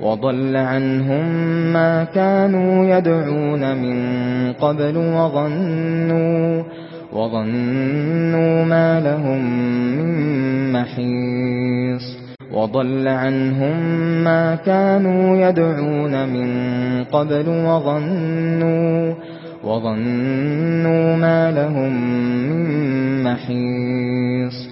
وضل عنهم ما كانوا يدعون من قبل وظنوا وظنوا ما لهم من محيص وضل عنهم ما كانوا يدعون من قبل وظنوا وظنوا ما لهم من محيص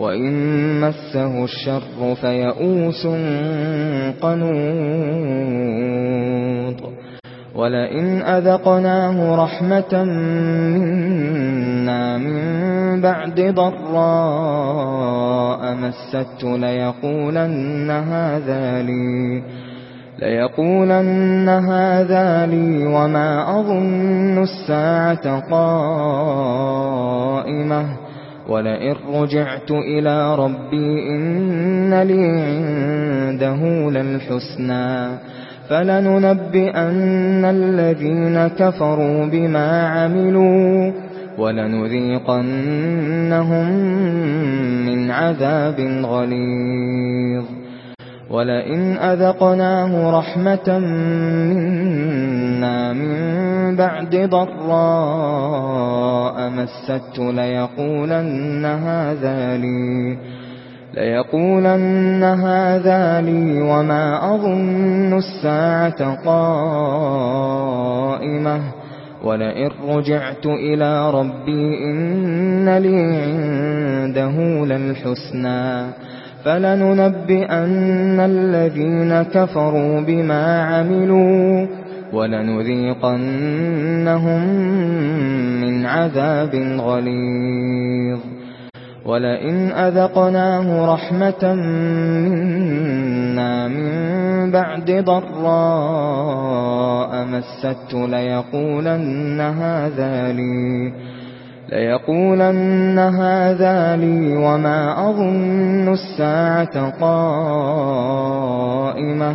وَإِن مَّسَّهُ الشَّرُّ فَيَئُوسٌ قَنُوطٌ وَلَئِنْ أَذَقْنَاهُ رَحْمَةً مِنَّا مِن بَعْدِ ضَرَّاءٍ مَّسَّتْهُ لَيَقُولَنَّ هَٰذَا لِي لَيَقُولَنَّ هَٰذَا لِي وَمَا أَظُنُّ السَّاعَةَ قَائِمَةً ولئن رجعت إلى ربي إن لي عنده للحسنى فلننبئن الذين كفروا بما عملوا ولنذيقنهم من عذاب غليظ ولئن أذقناه رحمة منا أَنَّا مِن بَعْدِ ضَرَّاءٍ مَسَّتْهُ لَيَقُولَنَّ هَذَا لِي لَيَقُولَنَّ هَذَا لِي وَمَا أَظُنُّ السَّاعَةَ قَائِمَةً وَلَئِن رُّجِعْتُ إِلَى رَبِّي إِنَّ لِي عِندَهُ لَلْحُسْنَى. فَلَنُنَبِّئَنَّ الَّذِينَ كَفَرُوا بِمَا عَمِلُوا وَلَنُذِيقَنَّهُم مِّنْ عَذَابٍ غَلِيظٍ. وَلَئِنْ أَذَقْنَاهُ رَحْمَةً مِنَّا مِن بَعْدِ ضَرَّاءٍ مَسَّتْهُ لَيَقُولَنَّ هَذَا لِي لَيَقُولَنَّ هَذَا لِي وَمَا أَظُنُّ السَّاعَةَ قَائِمَةً.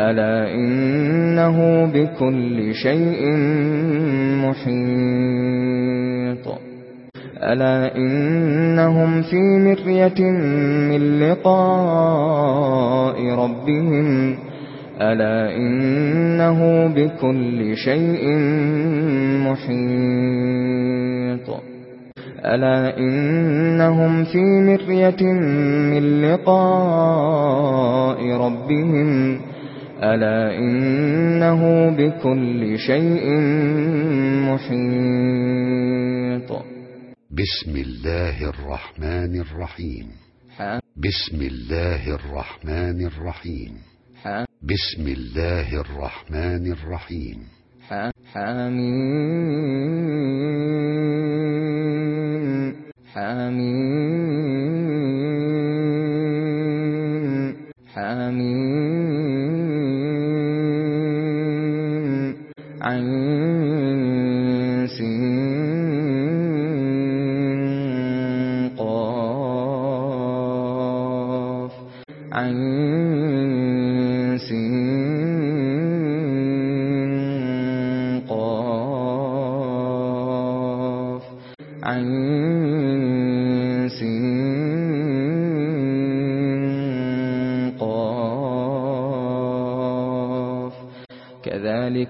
ألا إنه بكل شيء محيط ألا إنهم في مرية من لقاء ربهم ألا إنه بكل شيء محيط ألا إنهم في مرية من لقاء ربهم ألا إنه بكل شيء محيط. بسم الله الرحمن الرحيم. بسم الله الرحمن الرحيم. بسم الله الرحمن الرحيم. حامين حامين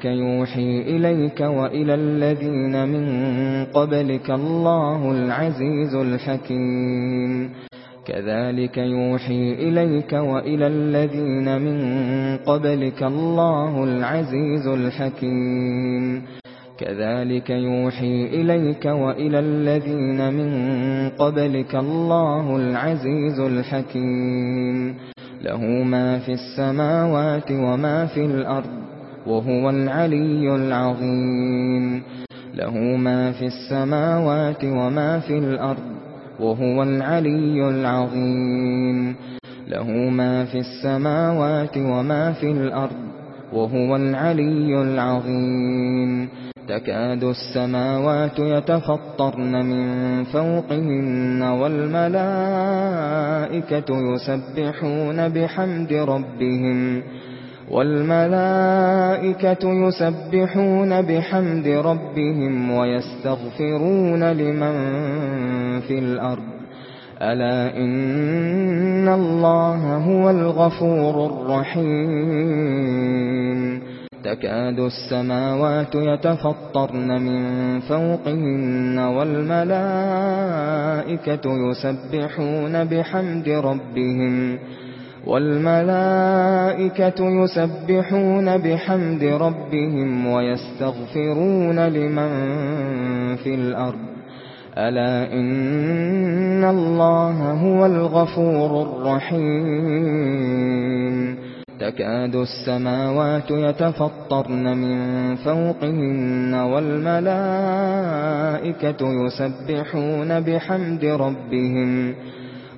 كَذَلِكَ يُوحِي إِلَيْكَ وَإِلَى الَّذِينَ مِن قَبْلِكَ اللَّهُ الْعَزِيزُ الْحَكِيمُ كَذَلِكَ يُوحِي إِلَيْكَ وَإِلَى الَّذِينَ مِن قَبْلِكَ اللَّهُ الْعَزِيزُ الْحَكِيمُ كَذَلِكَ يُوحِي إِلَيْكَ وَإِلَى الَّذِينَ مِن قَبْلِكَ اللَّهُ الْعَزِيزُ الْحَكِيمُ لَهُ مَا فِي السَّمَاوَاتِ وَمَا فِي الْأَرْضِ وهو العلي العظيم. له ما في السماوات وما في الأرض وهو العلي العظيم. له ما في السماوات وما في الأرض وهو العلي العظيم. تكاد السماوات يتفطرن من فوقهن والملائكة يسبحون بحمد ربهم. وَالْمَلَائِكَةُ يُسَبِّحُونَ بِحَمْدِ رَبِّهِمْ وَيَسْتَغْفِرُونَ لِمَن فِي الْأَرْضِ. أَلَا إِنَّ اللَّهَ هُوَ الْغَفُورُ الرَّحِيمُ. تَكَادُ السَّمَاوَاتُ يَتَفَطَّرْنَ مِنْ فَوْقِهِنَّ وَالْمَلَائِكَةُ يُسَبِّحُونَ بِحَمْدِ رَبِّهِمْ وَالْمَلَائِكَةُ يُسَبِّحُونَ بِحَمْدِ رَبِّهِمْ وَيَسْتَغْفِرُونَ لِمَن فِي الْأَرْضِ. أَلَا إِنَّ اللَّهَ هُوَ الْغَفُورُ الرَّحِيمُ. تَكَادُ السَّمَاوَاتُ يَتَفَطَّرْنَ مِن فَوْقِهِنَّ وَالْمَلَائِكَةُ يُسَبِّحُونَ بِحَمْدِ رَبِّهِمْ.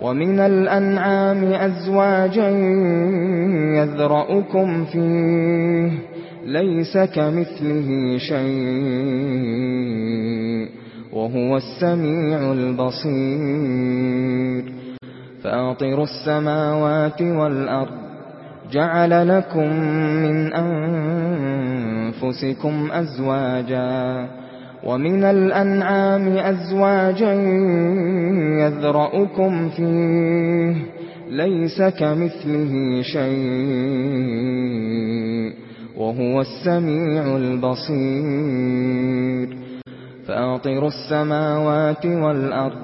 وَمِنَ الْأَنْعَامِ أَزْوَاجًا يَذْرَؤُكُمْ فِيهِ لَيْسَ كَمِثْلِهِ شَيْءٌ وَهُوَ السَّمِيعُ الْبَصِيرُ. فَاطِرُ السَّمَاوَاتِ وَالْأَرْضِ جَعَلَ لَكُم مِّنْ أَنفُسِكُمْ أَزْوَاجًا. وَمِنَ الْأَنْعَامِ أَزْوَاجًا يَذْرَؤُكُمْ فِيهِ لَيْسَ كَمِثْلِهِ شَيْءٌ وَهُوَ السَّمِيعُ الْبَصِيرُ. فَاطِرُ السَّمَاوَاتِ وَالْأَرْضِ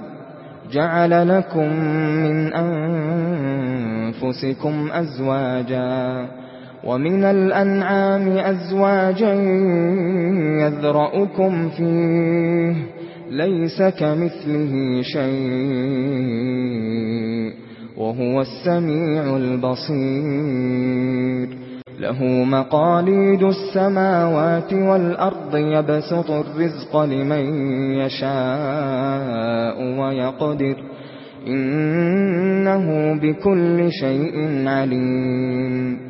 جَعَلَ لَكُم مِّنْ أَنفُسِكُمْ أَزْوَاجًا. وَمِنَ الْأَنْعَامِ أَزْوَاجًا يَذْرَؤُكُمْ فِيهِ لَيْسَ كَمِثْلِهِ شَيْءٌ وَهُوَ السَّمِيعُ الْبَصِيرُ. لَهُ مَقَالِيدُ السَّمَاوَاتِ وَالْأَرْضِ يَبْسُطُ الرِّزْقَ لِمَن يَشَاءُ وَيَقْدِرُ. إِنَّهُ بِكُلِّ شَيْءٍ عَلِيمٌ.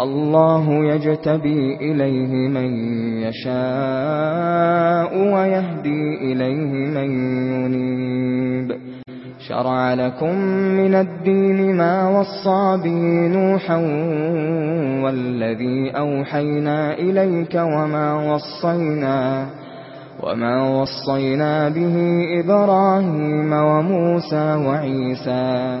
الله يجتبي إليه من يشاء ويهدي إليه من ينيب شرع لكم من الدين ما وصى به نوحا والذي أوحينا إليك وما وصينا وما وصينا به إبراهيم وموسى وعيسى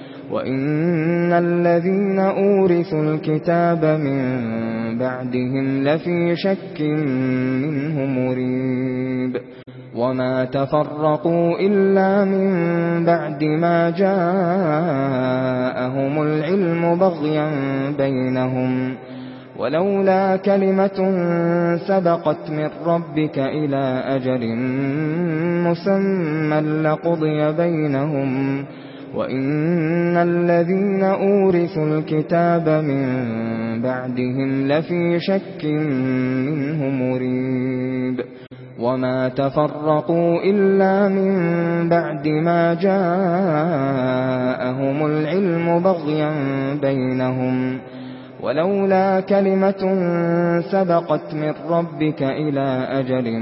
وَإِنَّ الَّذِينَ أُورِثُوا الْكِتَابَ مِنْ بَعْدِهِمْ لَفِي شَكٍّ مِنْهُ مُرِيبٍ وَمَا تَفَرَّقُوا إِلَّا مِنْ بَعْدِ مَا جَاءَهُمُ الْعِلْمُ بَغْيًا بَيْنَهُمْ ولولا كلمة سبقت من ربك إلى أجل مسمى لقضي بينهم وَإِنَّ الَّذِينَ أُورِثُوا الْكِتَابَ مِنْ بَعْدِهِمْ لَفِي شَكٍّ مِنْهُ مُرِيبٍ وَمَا تَفَرَّقُوا إِلَّا مِنْ بَعْدِ مَا جَاءَهُمُ الْعِلْمُ بَغْيًا بَيْنَهُمْ وَلَوْلَا كَلِمَةٌ سَبَقَتْ مِنْ رَبِّكَ إِلَى أَجَلٍ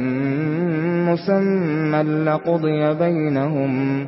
مُسَمًّى لَقُضِيَ بَيْنَهُمْ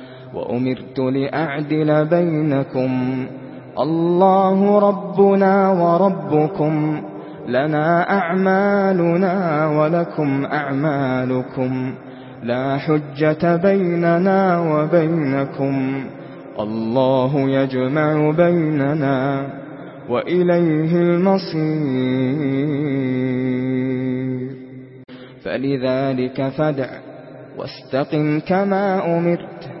وأمرت لأعدل بينكم. الله ربنا وربكم. لنا أعمالنا ولكم أعمالكم. لا حجة بيننا وبينكم. الله يجمع بيننا وإليه المصير. فلذلك فدع واستقم كما أمرت.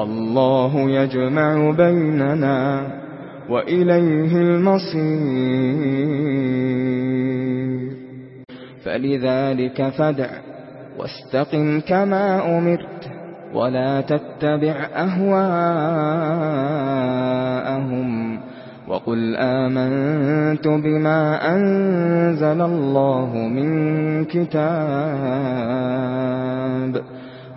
الله يجمع بيننا وإليه المصير فلذلك فدع واستقم كما أمرت ولا تتبع أهواءهم وقل آمنت بما أنزل الله من كتاب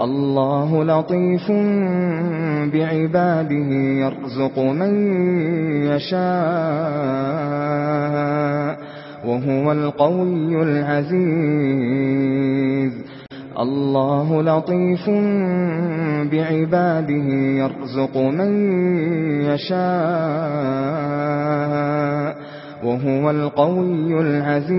الله لطيف بعباده يرزق من يشاء وهو القوي العزيز. الله لطيف بعباده يرزق من يشاء وهو القوي العزيز.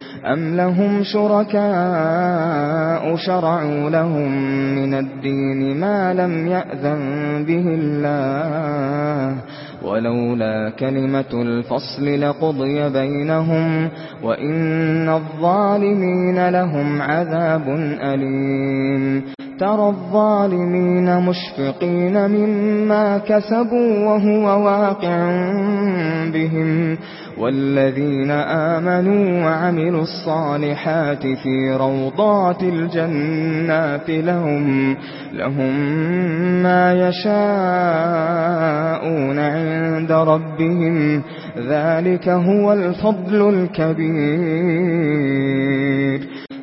أَمْ لَهُمْ شُرَكَاءُ شَرَعُوا لَهُم مِّنَ الدِّينِ مَا لَمْ يَأْذَن بِهِ اللَّهُ وَلَوْلَا كَلِمَةُ الْفَصْلِ لَقُضِيَ بَيْنَهُمْ وَإِنَّ الظَّالِمِينَ لَهُمْ عَذَابٌ أَلِيمٌ تَرَى الظَّالِمِينَ مُشْفِقِينَ مِمَّا كَسَبُوا وَهُوَ وَاقِعٌ بِهِمْ والذين آمنوا وعملوا الصالحات في روضات الجنات لهم لهم ما يشاءون عند ربهم ذلك هو الفضل الكبير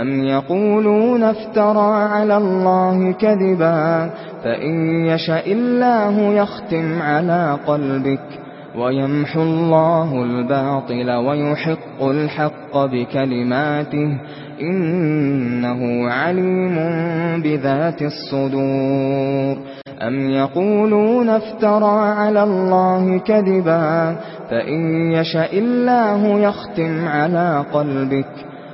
أَمْ يَقُولُونَ افْتَرَى عَلَى اللَّهِ كَذِبًا فَإِنْ يَشَأْ اللَّهُ يَخْتِمْ عَلَى قَلْبِكَ وَيَمْحُو اللَّهُ الْبَاطِلَ وَيُحِقُّ الْحَقَّ بِكَلِمَاتِهِ إِنَّهُ عَلِيمٌ بِذَاتِ الصُّدُورِ أَمْ يَقُولُونَ افْتَرَى عَلَى اللَّهِ كَذِبًا فَإِنْ يَشَأْ اللَّهُ يَخْتِمْ عَلَى قَلْبِكَ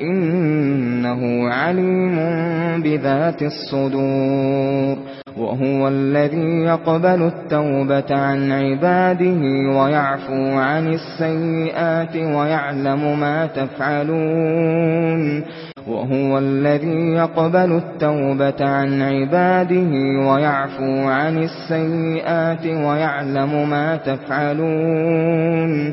إنه عليم بذات الصدور وهو الذي يقبل التوبة عن عباده ويعفو عن السيئات ويعلم ما تفعلون وهو الذي يقبل التوبة عن عباده ويعفو عن السيئات ويعلم ما تفعلون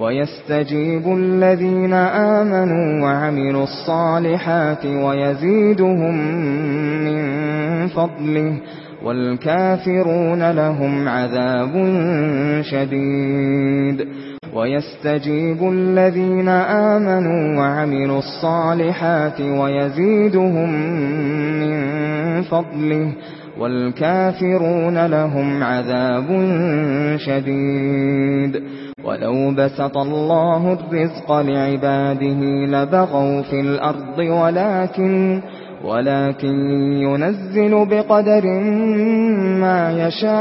ويستجيب الذين آمنوا وعملوا الصالحات ويزيدهم من فضله والكافرون لهم عذاب شديد ويستجيب الذين آمنوا وعملوا الصالحات ويزيدهم من فضله والكافرون لهم عذاب شديد ولو بسط الله الرزق لعباده لبغوا في الأرض ولكن ولكن ينزل بقدر ما يشاء.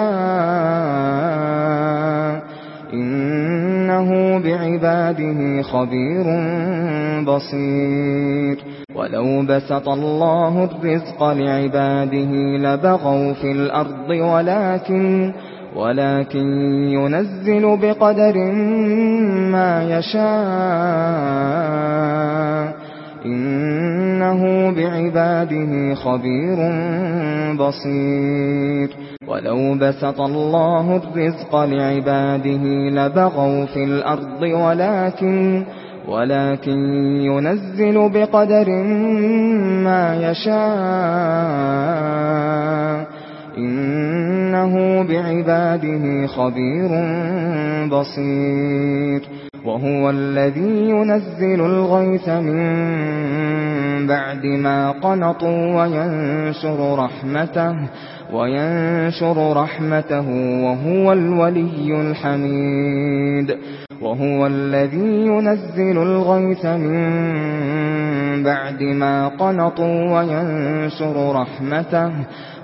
إنه بعباده خبير بصير. ولو بسط الله الرزق لعباده لبغوا في الأرض ولكن ولكن ينزل بقدر ما يشاء. إنه بعباده خبير بصير. ولو بسط الله الرزق لعباده لبغوا في الأرض ولكن ولكن ينزل بقدر ما يشاء. إنه بعباده خبير بصير. وهو الذي ينزل الغيث من بعد ما قنطوا وينشر رحمته وينشر رحمته وهو الولي الحميد. وهو الذي ينزل الغيث من بعد ما قنطوا وينشر رحمته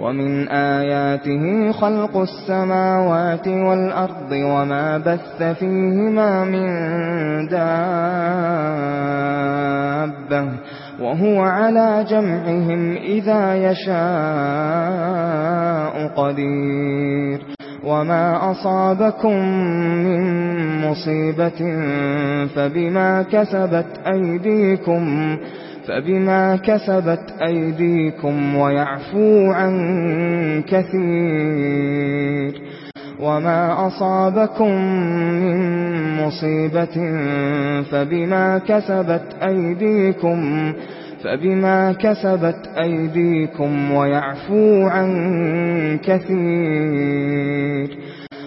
وَمِنْ آيَاتِهِ خَلْقُ السَّمَاوَاتِ وَالْأَرْضِ وَمَا بَثَّ فِيهِمَا مِنْ دَابَّةٍ وَهُوَ عَلَى جَمْعِهِمْ إِذَا يَشَاءُ قَدِيرٌ وَمَا أَصَابَكُم مِّن مُّصِيبَةٍ فَبِمَا كَسَبَتْ أَيْدِيكُمْ فَبِمَا كَسَبَتْ أَيْدِيكُمْ وَيَعْفُو عَن كَثِيرٍ وَمَا أَصَابَكُم مِّن مُّصِيبَةٍ فَبِمَا كَسَبَتْ أَيْدِيكُمْ فَبِمَا كَسَبَتْ أَيْدِيكُمْ وَيَعْفُو عَن كَثِيرٍ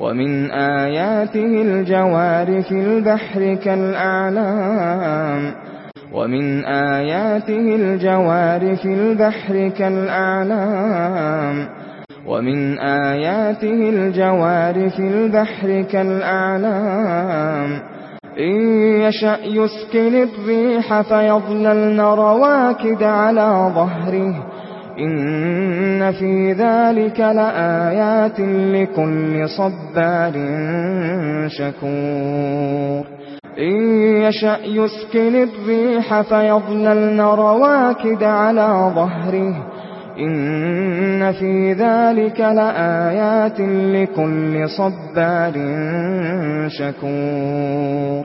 ومن آياته الجوار في البحر كالأعلام. ومن آياته الجوار في البحر كالأعلام. ومن آياته الجوار في البحر كالأعلام. إن يشأ يسكن الريح فيظللن رواكد على ظهره. إن في ذلك لآيات لكل صبار شكور إن يشأ يسكن الريح فيظللن رواكد على ظهره إن في ذلك لآيات لكل صبار شكور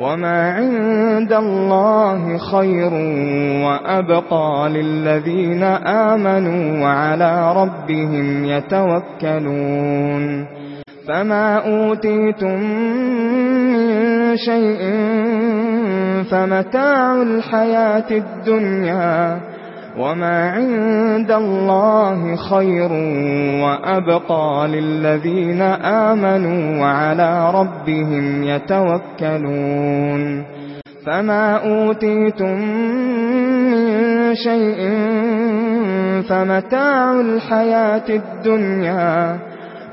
وما عند الله خير وأبقى للذين آمنوا وعلى ربهم يتوكلون فما أوتيتم من شيء فمتاع الحياة الدنيا وما عند الله خير وأبقى للذين آمنوا وعلى ربهم يتوكلون فما أوتيتم من شيء فمتاع الحياة الدنيا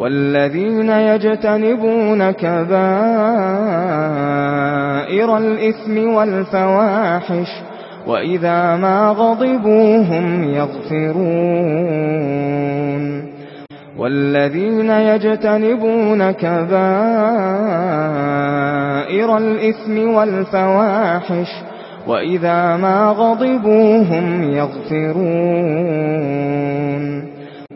والذين يجتنبون كبائر الإثم والفواحش وإذا ما غضبوهم يغفرون والذين يجتنبون كبائر الإثم والفواحش وإذا ما غضبوهم يغفرون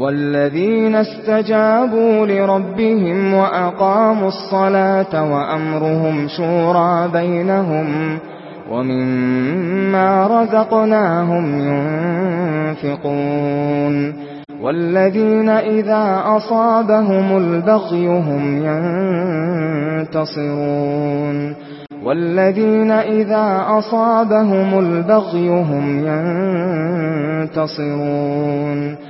والذين استجابوا لربهم وأقاموا الصلاة وأمرهم شورى بينهم ومما رزقناهم ينفقون والذين إذا أصابهم البغي هم ينتصرون والذين إذا أصابهم البغي هم ينتصرون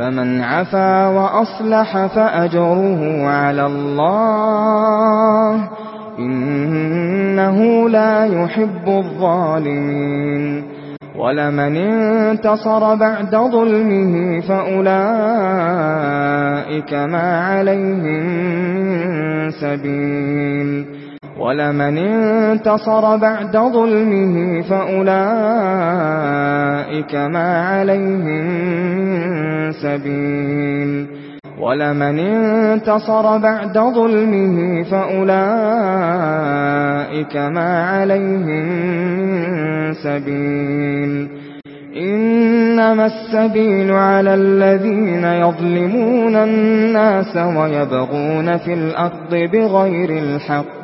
فمن عفا وأصلح فأجره على الله إنه لا يحب الظالمين ولمن انتصر بعد ظلمه فأولئك ما عليهم سبيل ولمن انتصر بعد ظلمه فأولئك ما عليهم سبيل. ولمن انتصر بعد ظلمه فأولئك ما عليهم سبيل. إنما السبيل على الذين يظلمون الناس ويبغون في الأرض بغير الحق.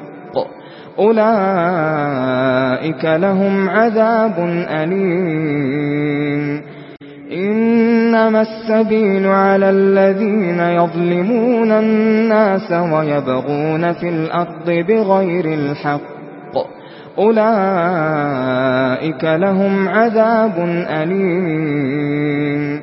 أولئك لهم عذاب أليم إنما السبيل على الذين يظلمون الناس ويبغون في الأرض بغير الحق أولئك لهم عذاب أليم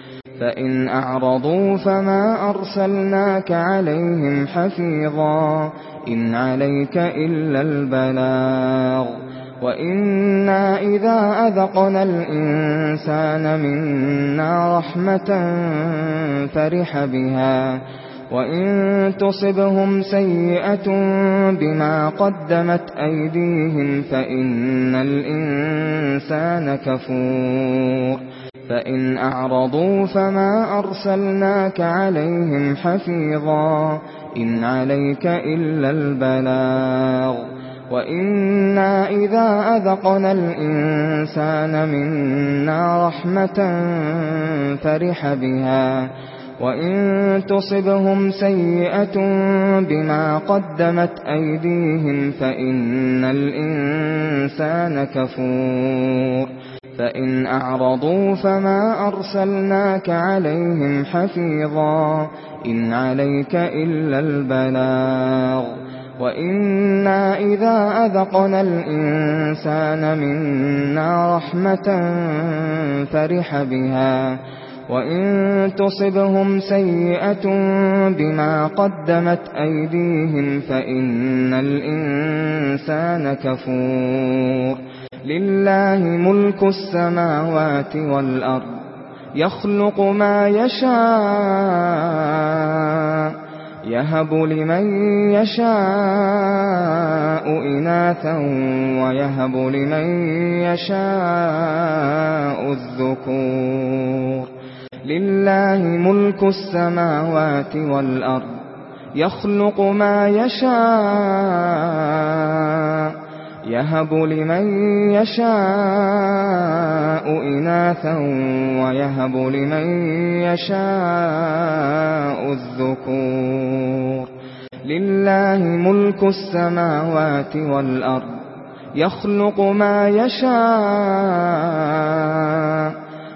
فإن أعرضوا فما أرسلناك عليهم حفيظا إن عليك إلا البلاغ وإنا إذا أذقنا الإنسان منا رحمة فرح بها وَإِن تُصِبْهُمْ سَيِّئَةٌ بِمَا قَدَّمَتْ أَيْدِيهِمْ فَإِنَّ الْإِنسَانَ كَفُورٌ فَإِنْ أَعْرَضُوا فَمَا أَرْسَلْنَاكَ عَلَيْهِمْ حَفِيظًا إِنْ عَلَيْكَ إِلَّا الْبَلَاغُ وَإِنَّا إِذَا أَذَقْنَا الْإِنْسَانَ مِنَّا رَحْمَةً فَرِحَ بِهَا وَإِن تُصِبْهُمْ سَيِّئَةٌ بِمَا قَدَّمَتْ أَيْدِيهِمْ فَإِنَّ الْإِنْسَانَ كَفُورٌ فَإِنْ أَعْرَضُوا فَمَا أَرْسَلْنَاكَ عَلَيْهِمْ حَفِيظًا إِنْ عَلَيْكَ إِلَّا الْبَلَاغُ وَإِنَّا إِذَا أَذَقْنَا الْإِنْسَانَ مِنَّا رَحْمَةً فَرِحَ بِهَا وَإِن تُصِبْهُمْ سَيِّئَةٌ بِمَا قَدَّمَتْ أَيْدِيهِمْ فَإِنَّ الْإِنْسَانَ كَفُورٌ لله ملك السماوات والأرض يخلق ما يشاء يهب لمن يشاء إناثا ويهب لمن يشاء الذكور لله ملك السماوات والأرض يخلق ما يشاء يَهَبُ لِمَن يَشَاءُ إِنَاثًا وَيَهَبُ لِمَن يَشَاءُ الذُّكُورَ. لِلَّهِ مُلْكُ السَّمَاوَاتِ وَالْأَرْضِ يَخْلُقُ مَا يَشَاءُ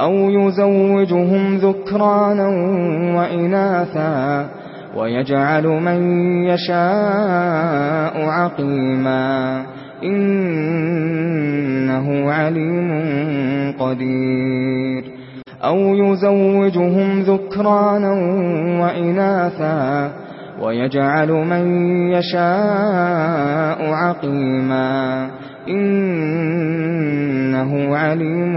أَوْ يُزَوِّجُهُمْ ذُكْرَانًا وَإِنَاثًا وَيَجْعَلُ مَن يَشَاءُ عَقِيمًا إِنَّهُ عَلِيمٌ قَدِيرٌ أَوْ يُزَوِّجُهُمْ ذُكْرَانًا وَإِنَاثًا وَيَجْعَلُ مَن يَشَاءُ عَقِيمًا إِنَّهُ عَلِيمٌ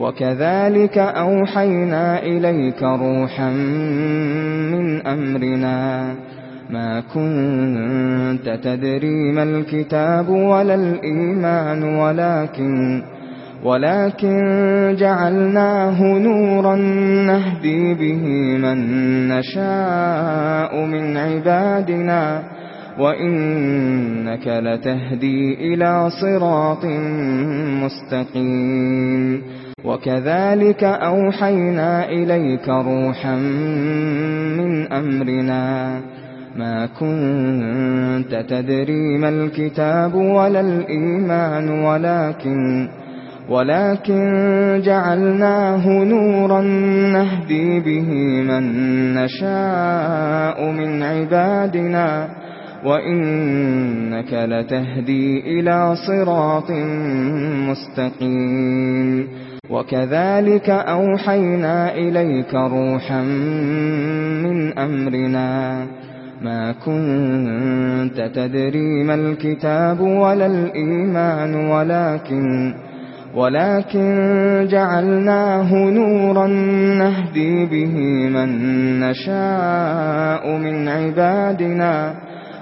وَكَذَلِكَ أَوْحَيْنَا إِلَيْكَ رُوحًا مِنْ أَمْرِنَا مَا كُنْتَ تَدْرِي مَا الْكِتَابُ وَلَا الْإِيمَانُ وَلَكِنْ وَلَكِنْ جَعَلْنَاهُ نُورًا نَهْدِي بِهِ مَن نَّشَاءُ مِنْ عِبَادِنَا وَإِنَّكَ لَتَهْدِي إِلَى صِرَاطٍ مُسْتَقِيمٍ وَكَذَلِكَ أَوْحَيْنَا إِلَيْكَ رُوحًا مِنْ أَمْرِنَا مَا كُنْتَ تَدْرِي مَا الْكِتَابُ وَلَا الْإِيمَانُ وَلَكِنْ وَلَكِنْ جَعَلْنَاهُ نُورًا نَهْدِي بِهِ مَن نَّشَاءُ مِنْ عِبَادِنَا وَإِنَّكَ لَتَهْدِي إِلَى صِرَاطٍ مُسْتَقِيمٍ وَكَذَلِكَ أَوْحَيْنَا إِلَيْكَ رُوحًا مِنْ أَمْرِنَا مَا كُنْتَ تَدْرِي مَا الْكِتَابُ وَلَا الْإِيمَانُ وَلَكِنْ وَلَكِنْ جَعَلْنَاهُ نُورًا نَهْدِي بِهِ مَن نَّشَاءُ مِنْ عِبَادِنَا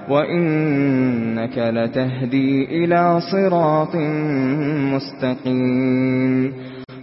وَإِنَّكَ لَتَهْدِي إِلَى صِرَاطٍ مُسْتَقِيمٍ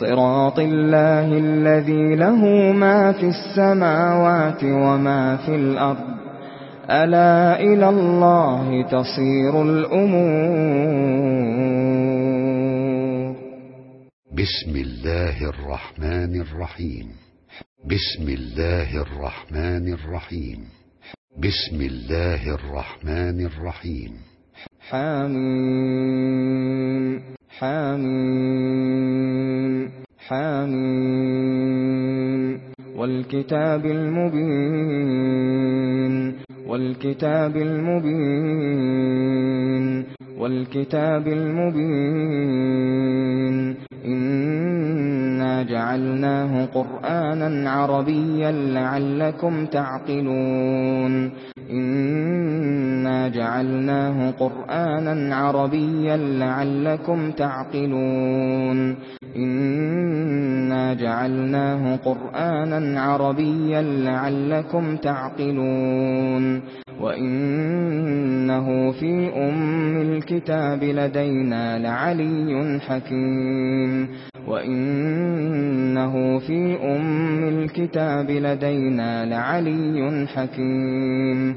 صراط الله الذي له ما في السماوات وما في الأرض. ألا إلى الله تصير الأمور. بسم الله الرحمن الرحيم. بسم الله الرحمن الرحيم. بسم الله الرحمن الرحيم. حامين حامين حامين والكتاب المبين وَالْكِتَابِ الْمُبِينِ وَالْكِتَابِ الْمُبِينِ. إِنَّا جَعَلْنَاهُ قُرْآنًا عَرَبِيًّا لَعَلَّكُمْ تَعْقِلُونَ. إِنَّا جَعَلْنَاهُ قُرْآنًا عَرَبِيًّا لَعَلَّكُمْ تَعْقِلُونَ. إِنَّا جَعَلْنَاهُ قُرْآنًا عَرَبِيًّا لَعَلَّكُمْ تَعْقِلُونَ. وَإِنَّهُ فِي أُمِّ الْكِتَابِ لَدَيْنَا لَعَلِيٌّ حَكِيمٌ وَإِنَّهُ فِي أُمِّ الْكِتَابِ لَدَيْنَا لَعَلِيٌّ حَكِيمٌ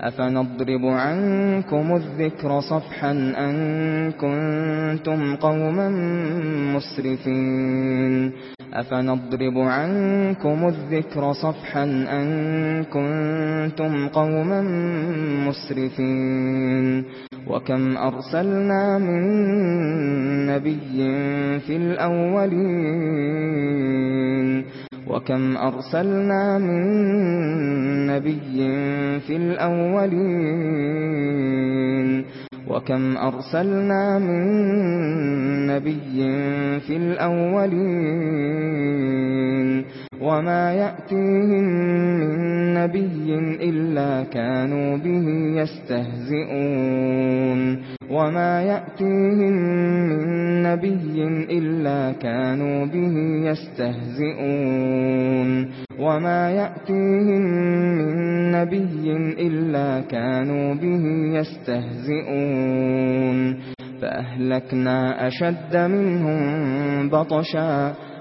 أفنضرب عنكم الذكر صفحا أن كنتم قوما مسرفين أفنضرب عنكم الذكر صفحا أن كنتم قوما مسرفين وكم أرسلنا من نبي في الأولين وكم أرسلنا من نبي في الأولين الأولين. وكم أرسلنا من نبي في الأولين. وما يأتيهم من نبي إلا كانوا به يستهزئون وما يأتيهم من نبي إلا كانوا به يستهزئون وما يأتيهم من نبي إلا كانوا به يستهزئون فأهلكنا أشد منهم بطشا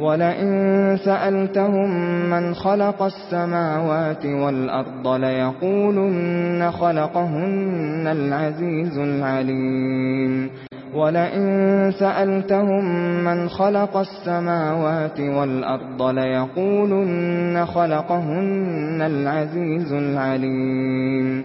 ولئن سألتهم من خلق السماوات والأرض ليقولن خلقهن العزيز العليم. ولئن سألتهم من خلق السماوات والأرض ليقولن خلقهن العزيز العليم.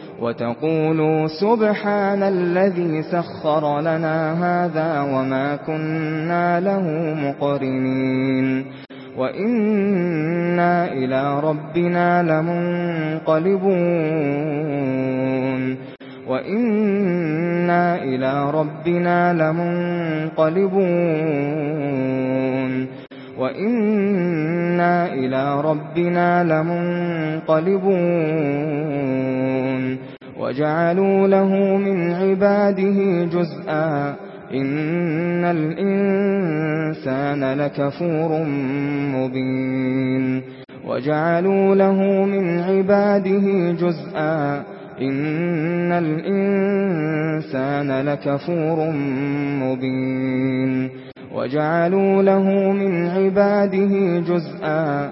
وتقولوا سبحان الذي سخر لنا هذا وما كنا له مقرنين وإنا إلى ربنا لمنقلبون وَإِنَّا إِلَى رَبِّنَا لَمُنقَلِبُونَ وَإِنَّا إِلَى رَبِّنَا لَمُنقَلِبُونَ وَجَعَلُوا لَهُ مِنْ عِبَادِهِ جُزْءًا إِنَّ الْإِنسَانَ لَكَفُورٌ مُبِينٌ وَجَعَلُوا لَهُ مِنْ عِبَادِهِ جُزْءًا إِنَّ الْإِنسَانَ لَكَفُورٌ مُبِينٌ وَجَعَلُوا لَهُ مِنْ عِبَادِهِ جُزْءًا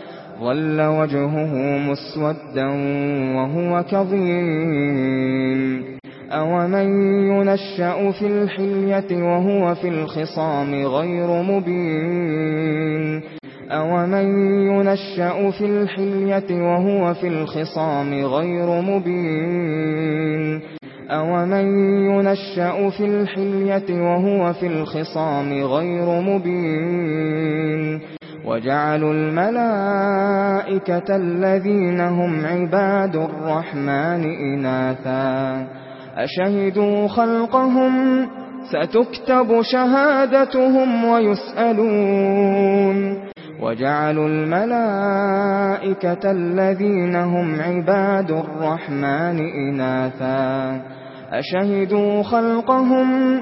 ظل وجهه مسودا وهو كظيم. أومن ينشأ في الحلية وهو في الخصام غير مبين. أومن ينشأ في الحلية وهو في الخصام غير مبين. أومن ينشأ في الحلية وهو في الخصام غير مبين. وَجَعَلُوا الْمَلَائِكَةَ الَّذِينَ هُمْ عِبَادُ الرَّحْمَنِ إِنَاثًا. أَشْهَدُوا خَلْقَهُمْ؟ سَتُكْتَبُ شَهَادَتُهُمْ وَيُسْأَلُونَ. وَجَعَلُوا الْمَلَائِكَةَ الَّذِينَ هُمْ عِبَادُ الرَّحْمَنِ إِنَاثًا. أَشْهَدُوا خَلْقَهُمْ؟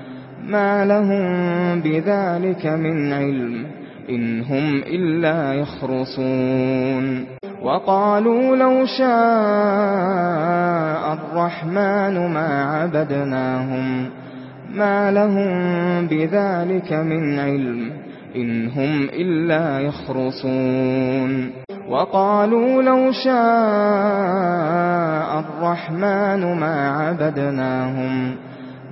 ما لهم بذلك من علم إن هم إلا يخرصون وقالوا لو شاء الرحمن ما عبدناهم ما لهم بذلك من علم إن هم إلا يخرصون وقالوا لو شاء الرحمن ما عبدناهم ما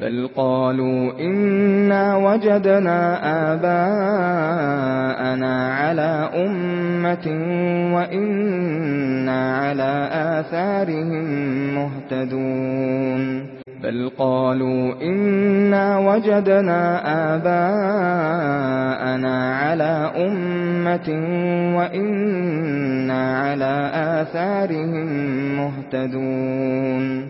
بل قالوا إنا وجدنا آباءنا على أمة وإنا على آثارهم مهتدون بل قالوا إنا وجدنا آباءنا على أمة وإنا على آثارهم مهتدون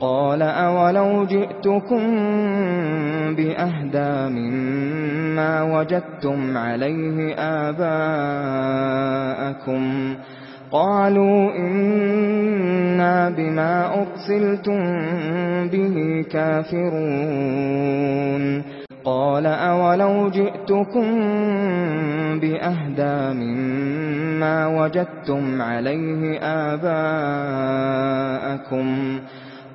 قال أولو جئتكم بأهدا مما وجدتم عليه آباءكم قالوا إنا بما أرسلتم به كافرون قال أولو جئتكم بأهدا مما وجدتم عليه آباءكم قالوا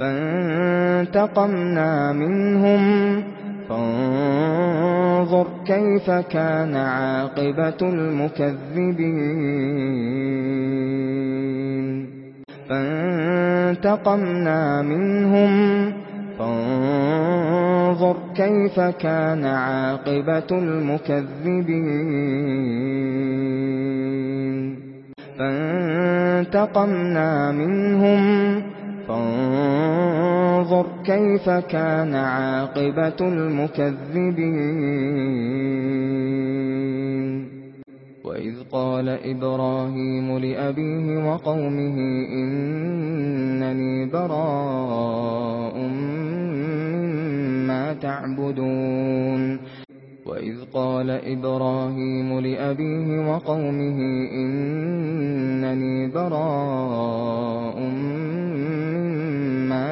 فانتقمنا منهم. فانظر كيف كان عاقبة المكذبين. فانتقمنا منهم. فانظر كيف كان عاقبة المكذبين. فانتقمنا منهم. فانظر فانظر كيف كان عاقبة المكذبين. وإذ قال إبراهيم لأبيه وقومه إنني براء مما تعبدون. وَإِذْ قَالَ إِبْرَاهِيمُ لِأَبِيهِ وَقَوْمِهِ إِنَّنِي بَرَاءٌ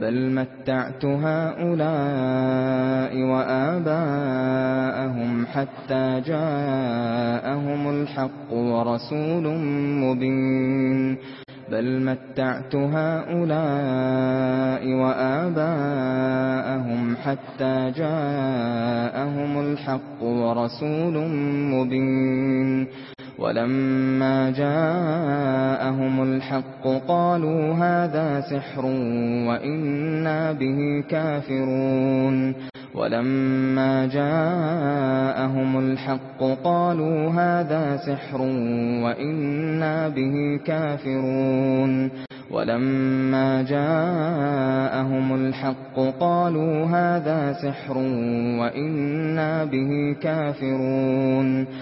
بل متعت هؤلاء وآباءهم حتى جاءهم الحق ورسول مبين. بل متعت هؤلاء وآباءهم حتى جاءهم الحق ورسول مبين. ولما جاءهم الحق قالوا هذا سحر وإنا به كافرون ولما جاءهم الحق قالوا هذا سحر وإنا به كافرون ولما جاءهم الحق قالوا هذا سحر وإنا به كافرون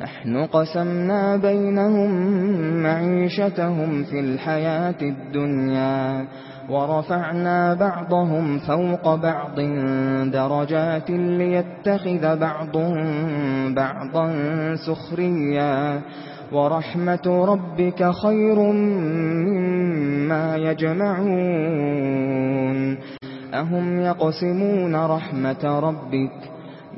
نحن قسمنا بينهم معيشتهم في الحياة الدنيا ورفعنا بعضهم فوق بعض درجات ليتخذ بعض بعضا سخريا ورحمة ربك خير مما يجمعون أهم يقسمون رحمة ربك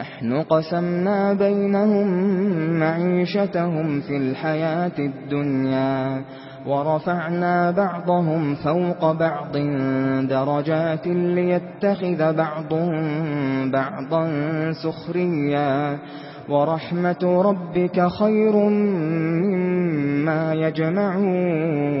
نحن قسمنا بينهم معيشتهم في الحياة الدنيا ورفعنا بعضهم فوق بعض درجات ليتخذ بعض بعضا سخريا ورحمة ربك خير مما يجمعون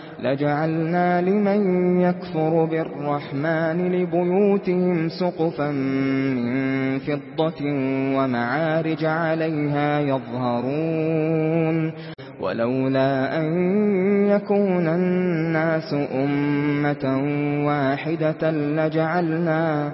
لَجَعَلْنَا لِمَن يَكْفُرُ بِالرَّحْمَنِ لِبُيُوتِهِمْ سُقُفًا مِّن فِضَّةٍ وَمَعَارِجَ عَلَيْهَا يَظْهَرُونَ وَلَوْلَا أَن يَكُونَ النَّاسُ أُمَّةً وَاحِدَةً لَّجَعَلْنَا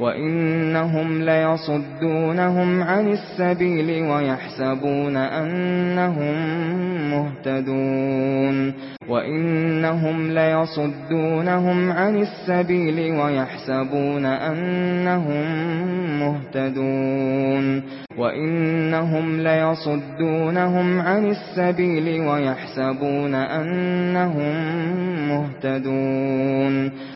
وَإِنَّهُمْ لَيَصُدُّونَهُمْ عَنِ السَّبِيلِ وَيَحْسَبُونَ أَنَّهُمْ مُهْتَدُونَ وَإِنَّهُمْ لَيَصُدُّونَهُمْ عَنِ السَّبِيلِ وَيَحْسَبُونَ أَنَّهُمْ مُهْتَدُونَ وَإِنَّهُمْ لَيَصُدُّونَهُمْ عَنِ السَّبِيلِ وَيَحْسَبُونَ أَنَّهُمْ مُهْتَدُونَ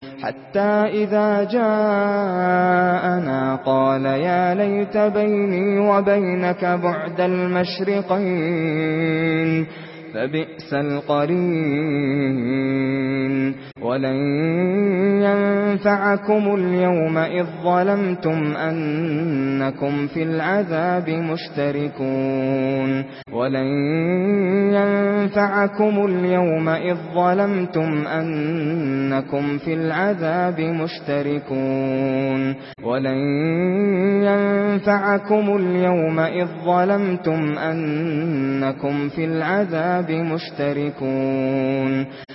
حتى إذا جاءنا قال يا ليت بيني وبينك بعد المشرقين فبئس القرين. ولن ينفعكم اليوم إذ ظلمتم أنكم في العذاب مشتركون. ولن ينفعكم اليوم إذ ظلمتم أنكم في العذاب مشتركون. ولن ينفعكم اليوم إذ ظلمتم أنكم في العذاب بمشتركون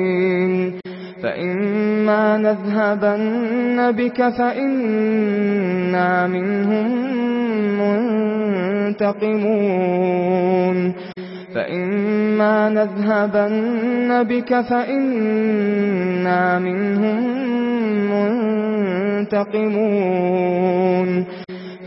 الظالمين فَإِنَّمَا نذهبن بك فإنا منهم منتقمون. فَإِنَّمَا نذهبن بك فإنا منهم منتقمون.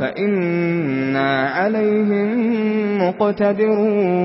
فَإِنَّا عَلَيْهِمْ مُقْتَدِرُونَ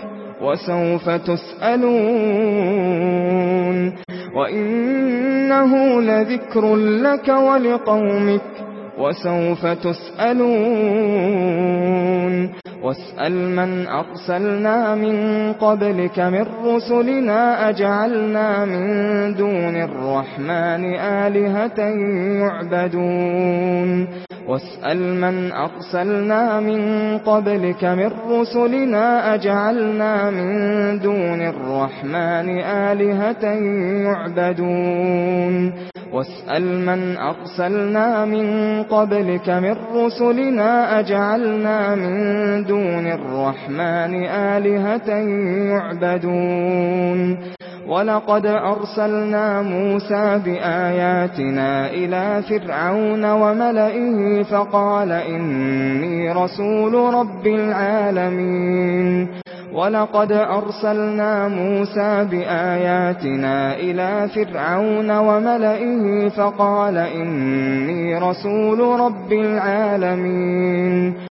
وسوف تسألون. وإنه لذكر لك ولقومك وسوف تسألون. واسأل من أرسلنا من قبلك من رسلنا أجعلنا من دون الرحمن آلهة يعبدون. واسأل من أرسلنا من قبلك من رسلنا أجعلنا من دون الرحمن آلهة يعبدون. واسأل من أرسلنا من قبلك من رسلنا أجعلنا من دون الرحمن آلهة يعبدون. ولقد أرسلنا موسى بآياتنا إلى فرعون وملئه فقال إني رسول رب العالمين. وَلَقَدْ أَرْسَلْنَا مُوسَى بِآيَاتِنَا إِلَى فِرْعَوْنَ وَمَلَئِهِ فَقَالَ إِنِّي رَسُولُ رَبِّ الْعَالَمِينَ.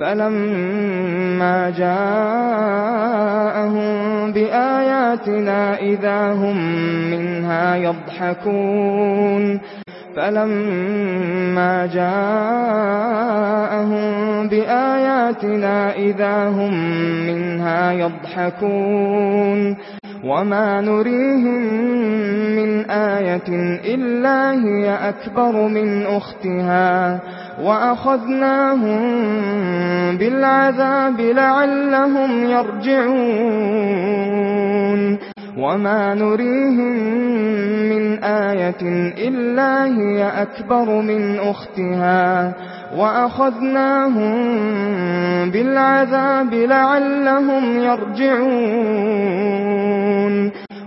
فَلَمَّا جَاءَهُم بِآيَاتِنَا إِذَا هُمْ مِنْهَا يَضْحَكُونَ. فَلَمَّا جَاءَهُم بِآيَاتِنَا إِذَا هُمْ مِنْهَا يَضْحَكُونَ. وَمَا نُرِيهِمْ مِنْ آيَةٍ إِلَّا هِيَ أَكْبَرُ مِنْ أُخْتِهَا. وَأَخَذْنَاهُمْ بِالْعَذَابِ لَعَلَّهُمْ يَرْجِعُونَ وَمَا نُرِيهِمْ مِنْ آيَةٍ إِلَّا هِيَ أَكْبَرُ مِنْ أُخْتِهَا وَأَخَذْنَاهُمْ بِالْعَذَابِ لَعَلَّهُمْ يَرْجِعُونَ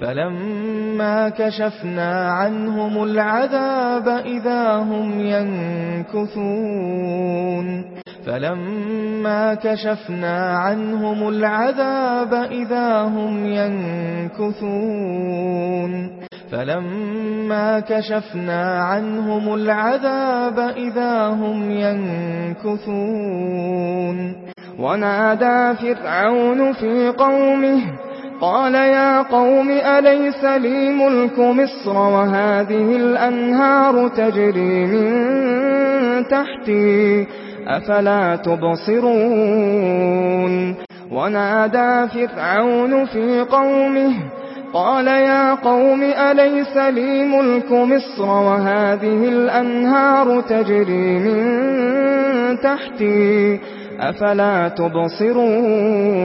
فلما كشفنا عنهم العذاب إذا هم ينكثون فلما كشفنا عنهم العذاب إذا هم ينكثون فلما كشفنا عنهم العذاب إذا هم ينكثون ونادى فرعون في قومه قال يا قوم أليس لي ملك مصر وهذه الأنهار تجري من تحتي؟ أفلا تبصرون؟ ونادى فرعون في قومه قال يا قوم أليس لي ملك مصر وهذه الأنهار تجري من تحتي؟ أفلا تبصرون؟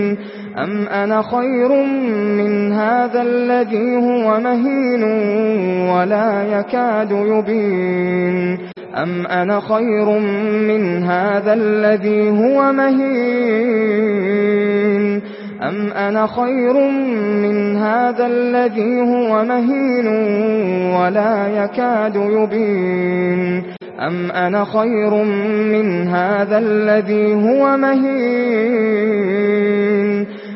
أم أنا خير من هذا الذي هو مهين ولا يكاد يبين أم أنا خير من هذا الذي هو مهين أم أنا خير من هذا الذي هو مهين ولا يكاد يبين أم أنا خير من هذا الذي هو مهين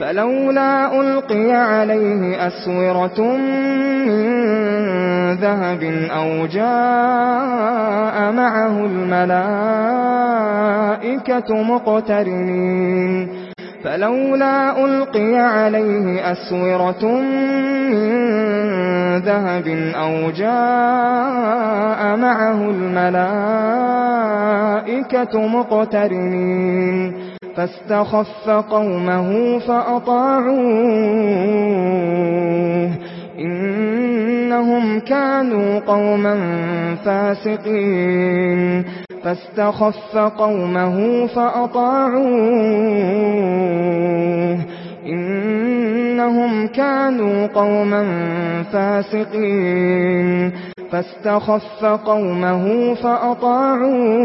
فلولا ألقي عليه أسورة من ذهب أو جاء معه الملائكة مقترنين. فلولا ألقي عليه أسورة من ذهب أو جاء معه الملائكة مقترنين. فاستخف قومه فأطاعوه. إنهم كانوا قوما فاسقين. فاستخف قومه فأطاعوه. إنهم كانوا قوما فاسقين. فاستخف قومه فأطاعوه.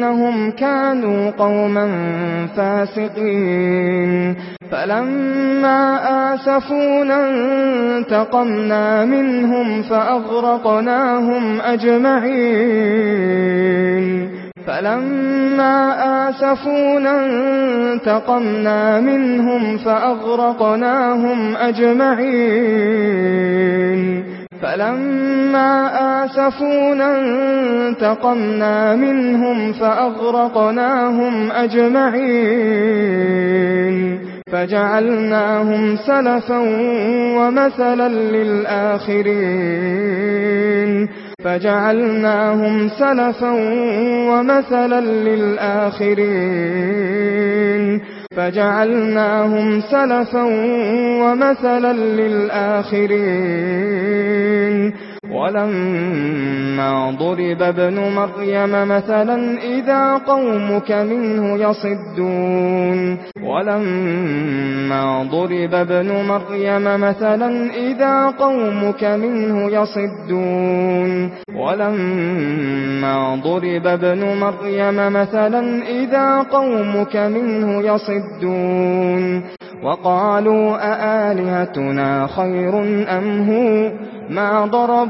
إنهم كانوا قوما فاسقين. فلما آسفونا انتقمنا منهم فأغرقناهم أجمعين. فلما آسفونا انتقمنا منهم فأغرقناهم أجمعين. فَلَمَّا آسَفُونَا انتَقَمْنَا مِنْهُمْ فَأَغْرَقْنَاهُمْ أَجْمَعِينَ فَجَعَلْنَاهُمْ سَلَفًا وَمَثَلًا لِلْآخِرِينَ فَجَعَلْنَاهُمْ سَلَفًا وَمَثَلًا لِلْآخِرِينَ فَجَعَلْنَاهُمْ سَلَفًا وَمَثَلًا لِلْآخِرِينَ. ولما ضرب ابن مريم مثلا إذا قومك منه يصدون. ولما ضرب ابن مريم مثلا إذا قومك منه يصدون. ولما ضرب ابن مريم مثلا إذا قومك منه يصدون. وقالوا أآلهتنا خير أم هو؟ ما ضرب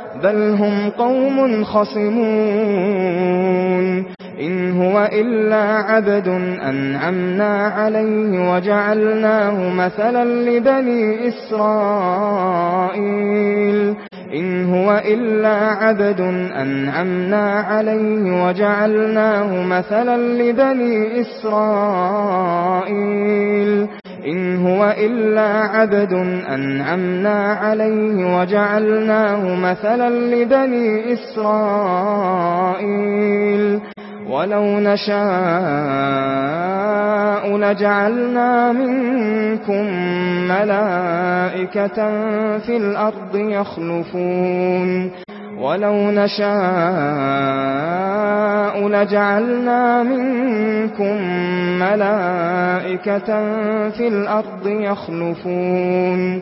بل هم قوم خصمون إن هو إلا عبد أنعمنا عليه وجعلناه مثلا لبني إسرائيل إن هو إلا عبد أنعمنا عليه وجعلناه مثلا لبني إسرائيل. إن هو إلا عبد أنعمنا عليه وجعلناه مثلا لبني إسرائيل. ولو نشاء لجعلنا منكم ملائكة في الأرض يخلفون ولو نشاء لجعلنا منكم ملائكة في الأرض يخلفون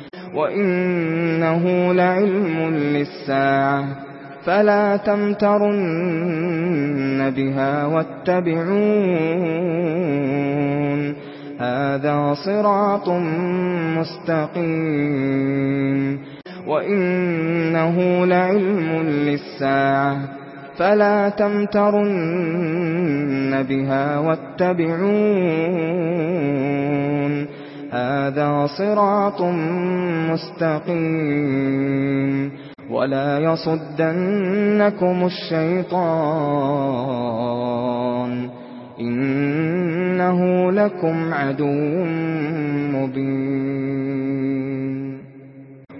وَإِنَّهُ لَعِلْمٌ لِلسَّاعَةِ فَلَا تَمْتَرُنَّ بِهَا وَاتَّبِعُونِ هَذَا صِرَاطٌ مُسْتَقِيمٌ وَإِنَّهُ لَعِلْمٌ لِلسَّاعَةِ فَلَا تَمْتَرُنَّ بِهَا وَاتَّبِعُونِ هذا صراط مستقيم ولا يصدنكم الشيطان إنه لكم عدو مبين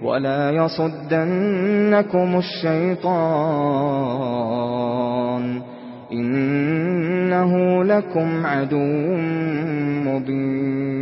ولا يصدنكم الشيطان إنه لكم عدو مبين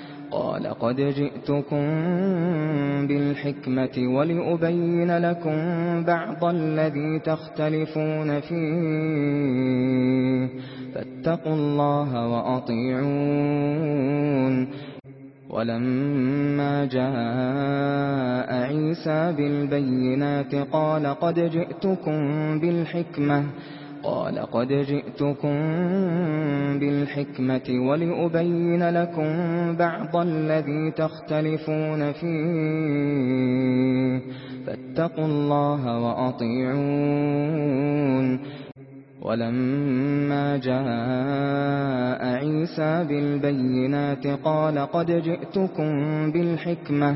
قال قد جئتكم بالحكمة ولأبين لكم بعض الذي تختلفون فيه فاتقوا الله وأطيعون. ولما جاء عيسى بالبينات قال قد جئتكم بالحكمة قال قد جئتكم بالحكمة ولأبين لكم بعض الذي تختلفون فيه فاتقوا الله وأطيعون. ولما جاء عيسى بالبينات قال قد جئتكم بالحكمة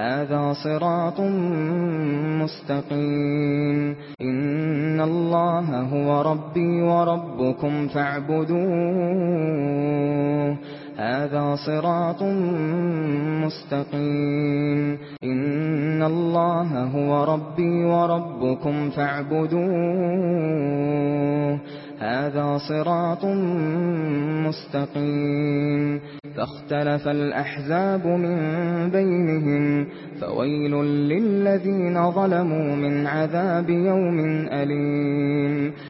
هذا صراط مستقيم. إن الله هو ربي وربكم فاعبدوه. هذا صراط مستقيم. إن الله هو ربي وربكم فاعبدوه. هذا صراط مستقيم. فاختلف الأحزاب من بينهم فويل للذين ظلموا من عذاب يوم أليم.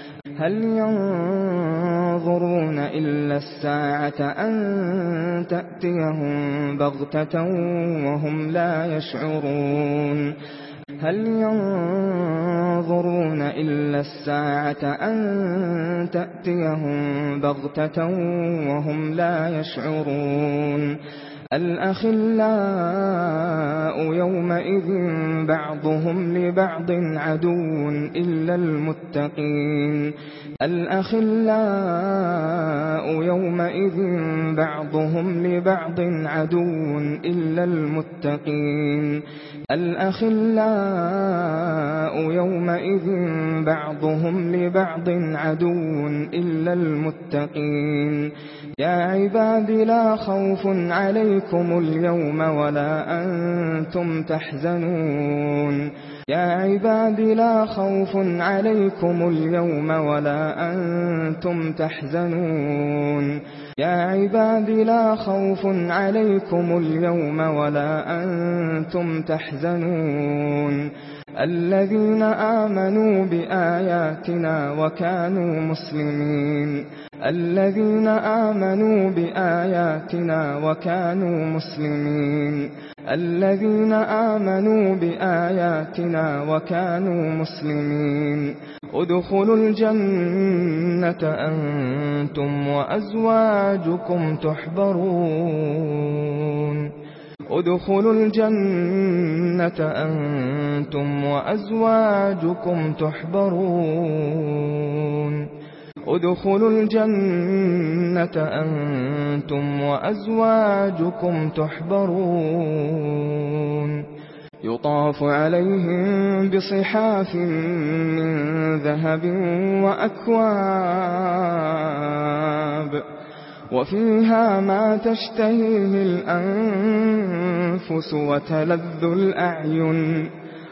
هل ينظرون إلا الساعة أن تأتيهم بغتة وهم لا يشعرون؟ هل ينظرون إلا الساعة أن تأتيهم بغتة وهم لا يشعرون؟ الأخلاء يومئذ بعضهم لبعض عدو إلا المتقين. الأخلاء يومئذ بعضهم لبعض عدو إلا المتقين. الأخلاء يومئذ بعضهم لبعض عدو إلا المتقين. الأخلاء يا عباد لا خوف عليكم اليوم ولا أنتم تحزنون يا عباد لا خوف عليكم اليوم ولا أنتم تحزنون يا عباد لا خوف عليكم اليوم ولا أنتم تحزنون الذين آمنوا بآياتنا وكانوا مسلمين الذين آمنوا بآياتنا وكانوا مسلمين. الذين آمنوا بآياتنا وكانوا مسلمين. ادخلوا الجنة أنتم وأزواجكم تحبرون. ادخلوا الجنة أنتم وأزواجكم تحبرون. ادخلوا الجنة أنتم وأزواجكم تحبرون. يطاف عليهم بصحاف من ذهب وأكواب. وفيها ما تشتهيه الأنفس وتلذ الأعين.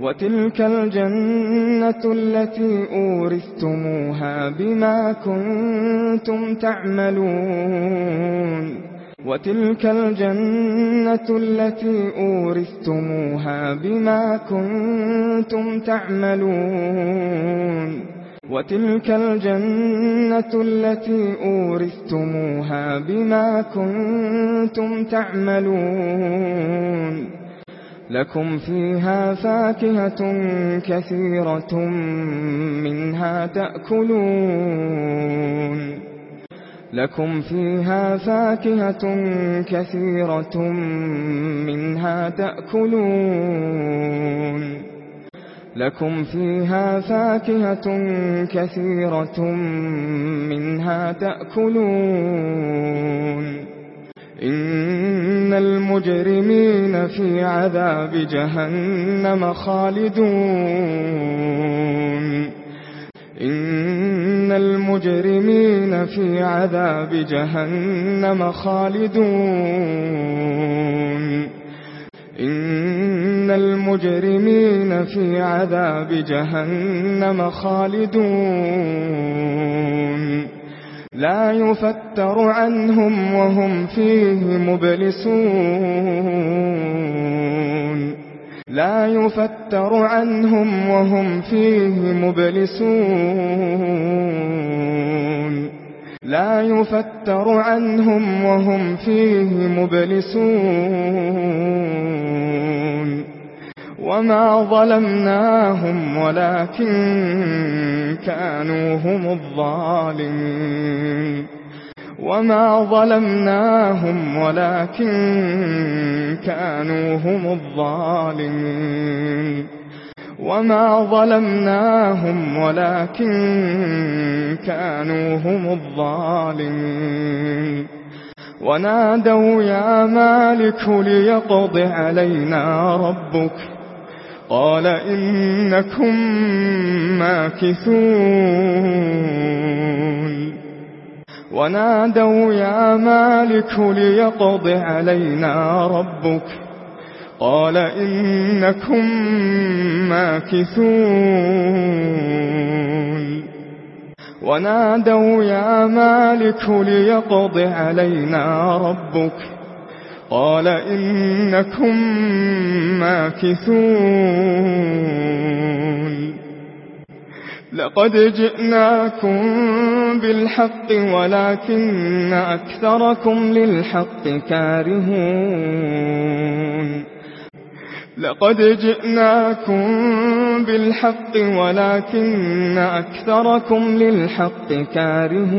وَتِلْكَ الْجَنَّةُ الَّتِي أُورِثْتُمُوهَا بِمَا كُنتُمْ تَعْمَلُونَ. وَتِلْكَ الْجَنَّةُ الَّتِي أُورِثْتُمُوهَا بِمَا كُنتُمْ تَعْمَلُونَ. وَتِلْكَ الْجَنَّةُ الَّتِي أُورِثْتُمُوهَا بِمَا كُنتُمْ تَعْمَلُونَ. لَكُمْ فِيهَا فَاكِهَةٌ كَثِيرَةٌ مِنْهَا تَأْكُلُونَ لَكُمْ فِيهَا فَاكِهَةٌ كَثِيرَةٌ مِنْهَا تَأْكُلُونَ لَكُمْ فِيهَا فَاكِهَةٌ كَثِيرَةٌ مِنْهَا تَأْكُلُونَ إن المجرمين في عذاب جهنم خالدون. إن المجرمين في عذاب جهنم خالدون. إن المجرمين في عذاب جهنم خالدون. لا يفتر عنهم وهم فيه مبلسون. لا يفتر عنهم وهم فيه مبلسون. لا يفتر عنهم وهم فيه مبلسون. وما ظلمناهم ولكن كانوا هم الظالمين وما ظلمناهم ولكن كانوا هم الظالمين وما ظلمناهم ولكن كانوا هم الظالمين ونادوا يا مالك ليقض علينا ربك قال إنكم ماكثون. ونادوا يا مالك ليقض علينا ربك. قال إنكم ماكثون. ونادوا يا مالك ليقض علينا ربك. قال إنكم ماكثون. لقد جئناكم بالحق ولكن أكثركم للحق كارهون. لقد جئناكم بالحق ولكن أكثركم للحق كارهون.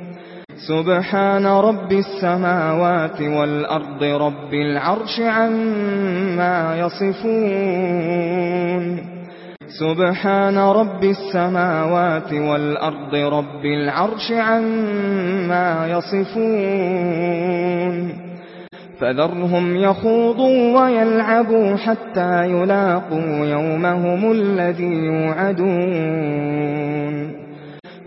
سبحان رب السماوات والأرض رب العرش عما يصفون. سبحان رب السماوات والأرض رب العرش عما يصفون. فذرهم يخوضوا ويلعبوا حتى يلاقوا يومهم الذي يوعدون.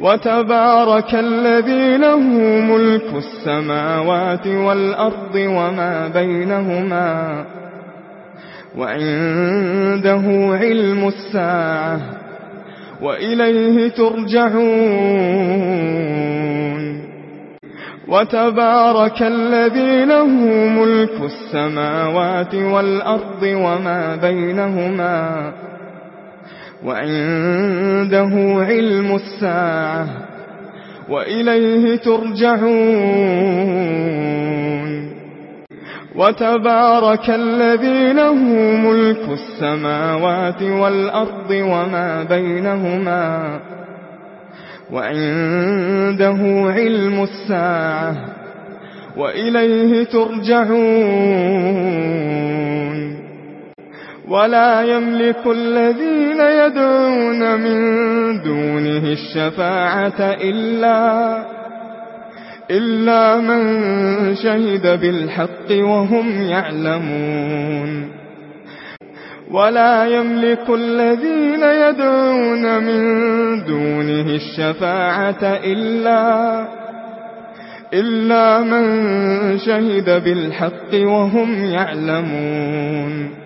وتبارك الذي له ملك السماوات والأرض وما بينهما وعنده علم الساعة وإليه ترجعون. وتبارك الذي له ملك السماوات والأرض وما بينهما وعنده وعنده علم الساعة وإليه ترجعون وتبارك الذي له ملك السماوات والأرض وما بينهما وعنده علم الساعة وإليه ترجعون ولا يملك الذين يدعون من دونه الشفاعة إلا إلا من شهد بالحق وهم يعلمون. ولا يملك الذين يدعون من دونه الشفاعة إلا إلا من شهد بالحق وهم يعلمون.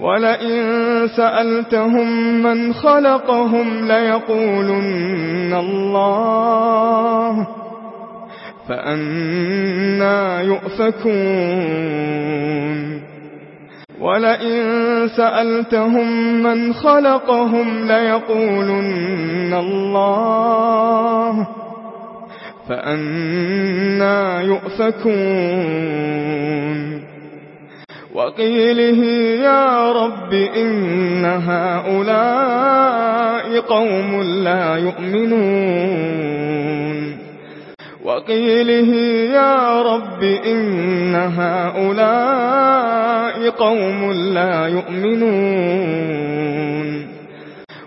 ولئن سألتهم من خلقهم ليقولن الله فأنا يؤفكون. ولئن سألتهم من خلقهم ليقولن الله فأنا يؤفكون. وقيله يا رب إن هؤلاء قوم لا يؤمنون. وقيله يا رب إن هؤلاء قوم لا يؤمنون.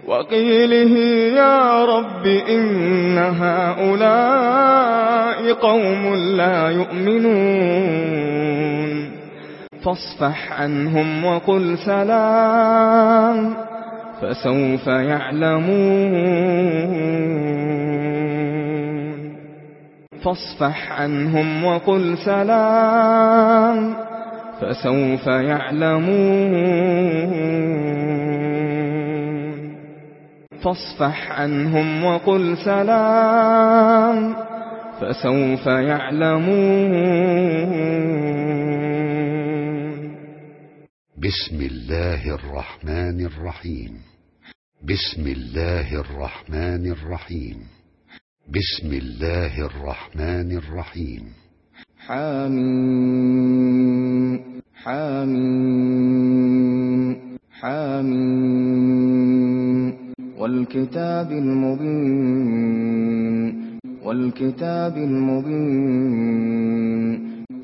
وقيله يا رب إن هؤلاء قوم لا يؤمنون. فاصفح عنهم وقل سلام فسوف يعلمون. فاصفح عنهم وقل سلام فسوف يعلمون. فاصفح عنهم وقل سلام فسوف يعلمون. بسم الله الرحمن الرحيم بسم الله الرحمن الرحيم بسم الله الرحمن الرحيم حم حم حم والكتاب المبين۔ والكتاب المبين۔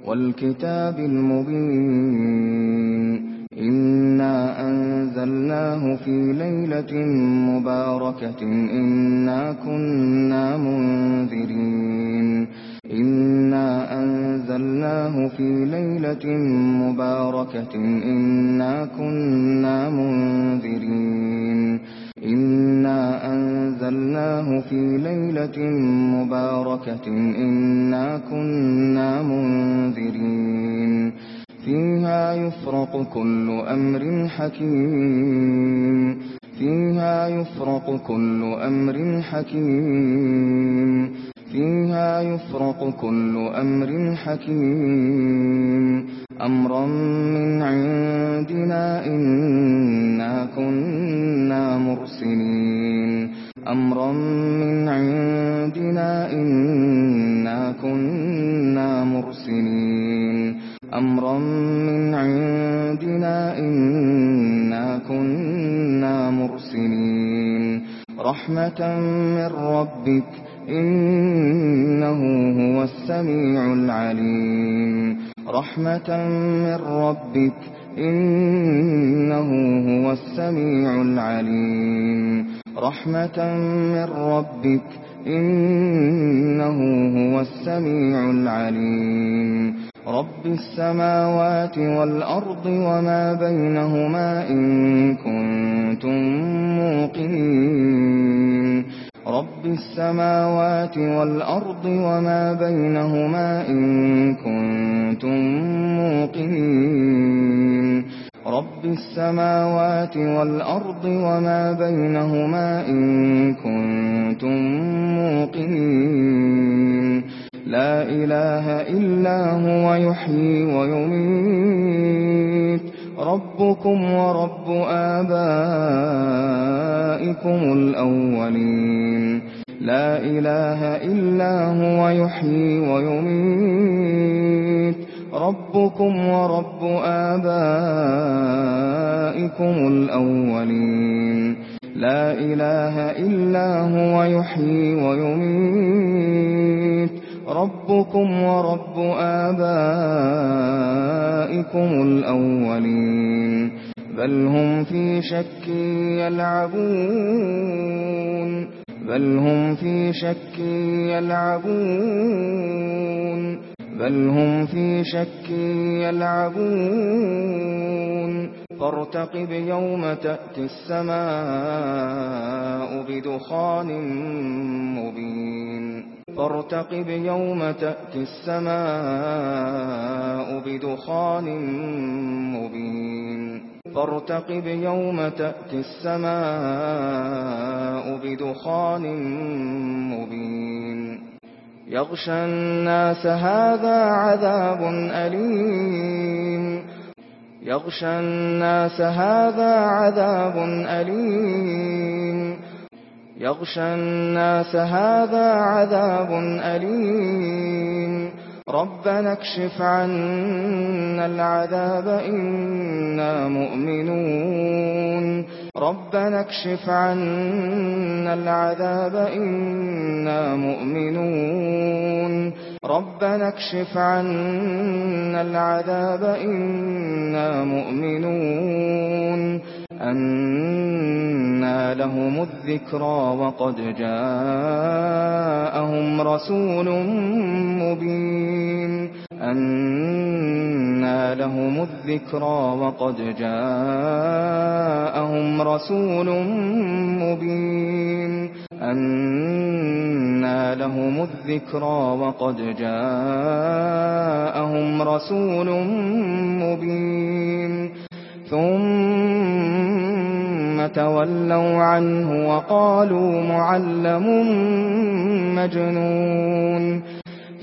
والكتاب المبين۔ إنا أنزلناه في ليلة مباركة إنا كنا منذرين إنا أنزلناه في ليلة مباركة إنا كنا منذرين إنا أنزلناه في ليلة مباركة إنا كنا منذرين فيها يفرق كل أمر حكيم. فيها يفرق كل أمر حكيم. فيها يفرق كل أمر حكيم. أمرا من عندنا إنا كنا مرسلين. أمرا من عندنا إنا كنا مرسلين. أمرا من عندنا إنا كنا مرسلين. رحمة من ربك إنه هو السميع العليم. رحمة من ربك إنه هو السميع العليم. رحمة من ربك إنه هو السميع العليم. رب السماوات والأرض وما بينهما إن كنتم موقنين. رب السماوات والأرض وما بينهما إن كنتم موقنين. رب السماوات والأرض وما بينهما إن كنتم موقنين. لا إله إلا هو يحيي ويميت. ربكم ورب آبائكم الأولين. لا إله إلا هو يحيي ويميت. ربكم ورب آبائكم الأولين. لا إله إلا هو يحيي ويميت. ربكم ورب آبائكم الأولين بل هم في شك يلعبون بل هم في شك يلعبون بل هم في شك يلعبون فارتقب يوم تأتي السماء بدخان مبين فارتقب يوم تأتي السماء بدخان مبين فارتقب يوم تأتي السماء بدخان مبين يغشى الناس هذا عذاب أليم. يغشى الناس هذا عذاب أليم. يغشى الناس هذا عذاب أليم. ربنا اكشف عنا العذاب إنا مؤمنون. ربنا اكشف عنا العذاب إنا مؤمنون. ربنا اكشف عنا العذاب إنا مؤمنون. أنا لهم الذكرى وقد جاءهم رسول مبين. أنا لهم الذكرى وقد جاءهم رسول مبين. أنا لهم الذكرى وقد جاءهم رسول مبين. ثم تولوا عنه وقالوا معلم مجنون.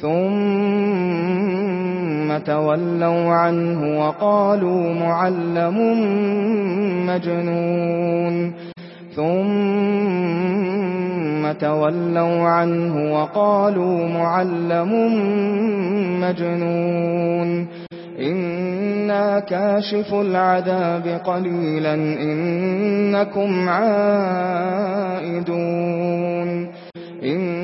ثم ثُمَّ تَوَلَّوْا عَنْهُ وَقَالُوا مُعَلَّمٌ مَجْنُونٌ. ثُمَّ تَوَلَّوْا عَنْهُ وَقَالُوا مُعَلَّمٌ مَجْنُونٌ. إِنَّا كَاشِفُو الْعَذَابِ قَلِيلًا إِنَّكُمْ عَائِدُونَ. إِنَّ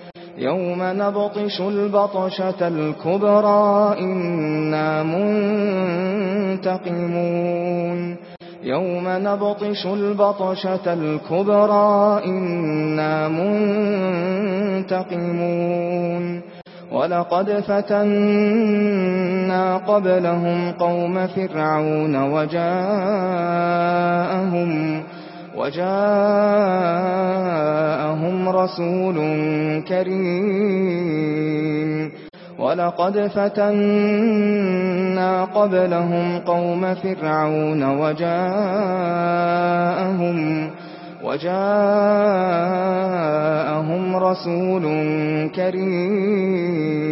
يوم نبطش البطشة الكبرى إنا منتقمون. يوم نبطش البطشة الكبرى إنا منتقمون. ولقد فتنا قبلهم قوم فرعون وجاءهم رَسُولٌ وجاءهم رسول كريم. ولقد فتنا قبلهم قوم فرعون وجاءهم وجاءهم رسول كريم.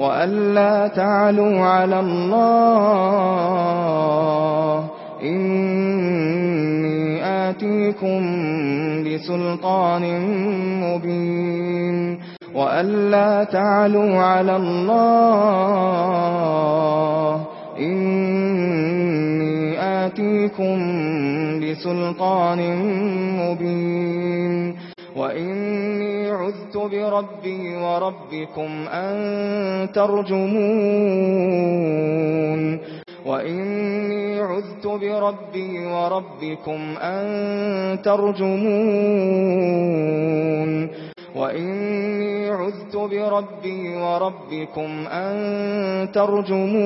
وألا تعلوا على الله إني آتيكم بسلطان مبين وألا تعلوا على الله إني آتيكم بسلطان مبين وَإِنِّي عُذْتُ بِرَبِّي وَرَبِّكُمْ أَن تَرْجُمُونِ وَإِنِّي عُذْتُ بِرَبِّي وَرَبِّكُمْ أَن تَرْجُمُونِ وَإِنِّي عُذْتُ بِرَبِّي وَرَبِّكُمْ أَن تَرْجُمُونِ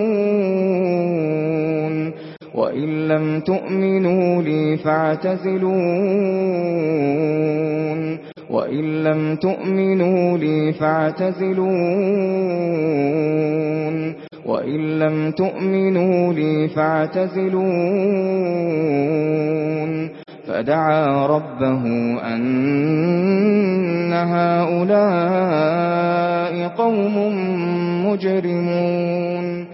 وَإِن لَّمْ تُؤْمِنُوا لِي فَاعْتَزِلُونِ وَإِن لَّمْ تُؤْمِنُوا لِي فَاعْتَزِلُونِ وَإِن لَّمْ تُؤْمِنُوا لِي فَاعْتَزِلُونِ فَدَعَا رَبَّهُ أَنَّ هَؤُلَاءِ قَوْمٌ مُجْرِمُونَ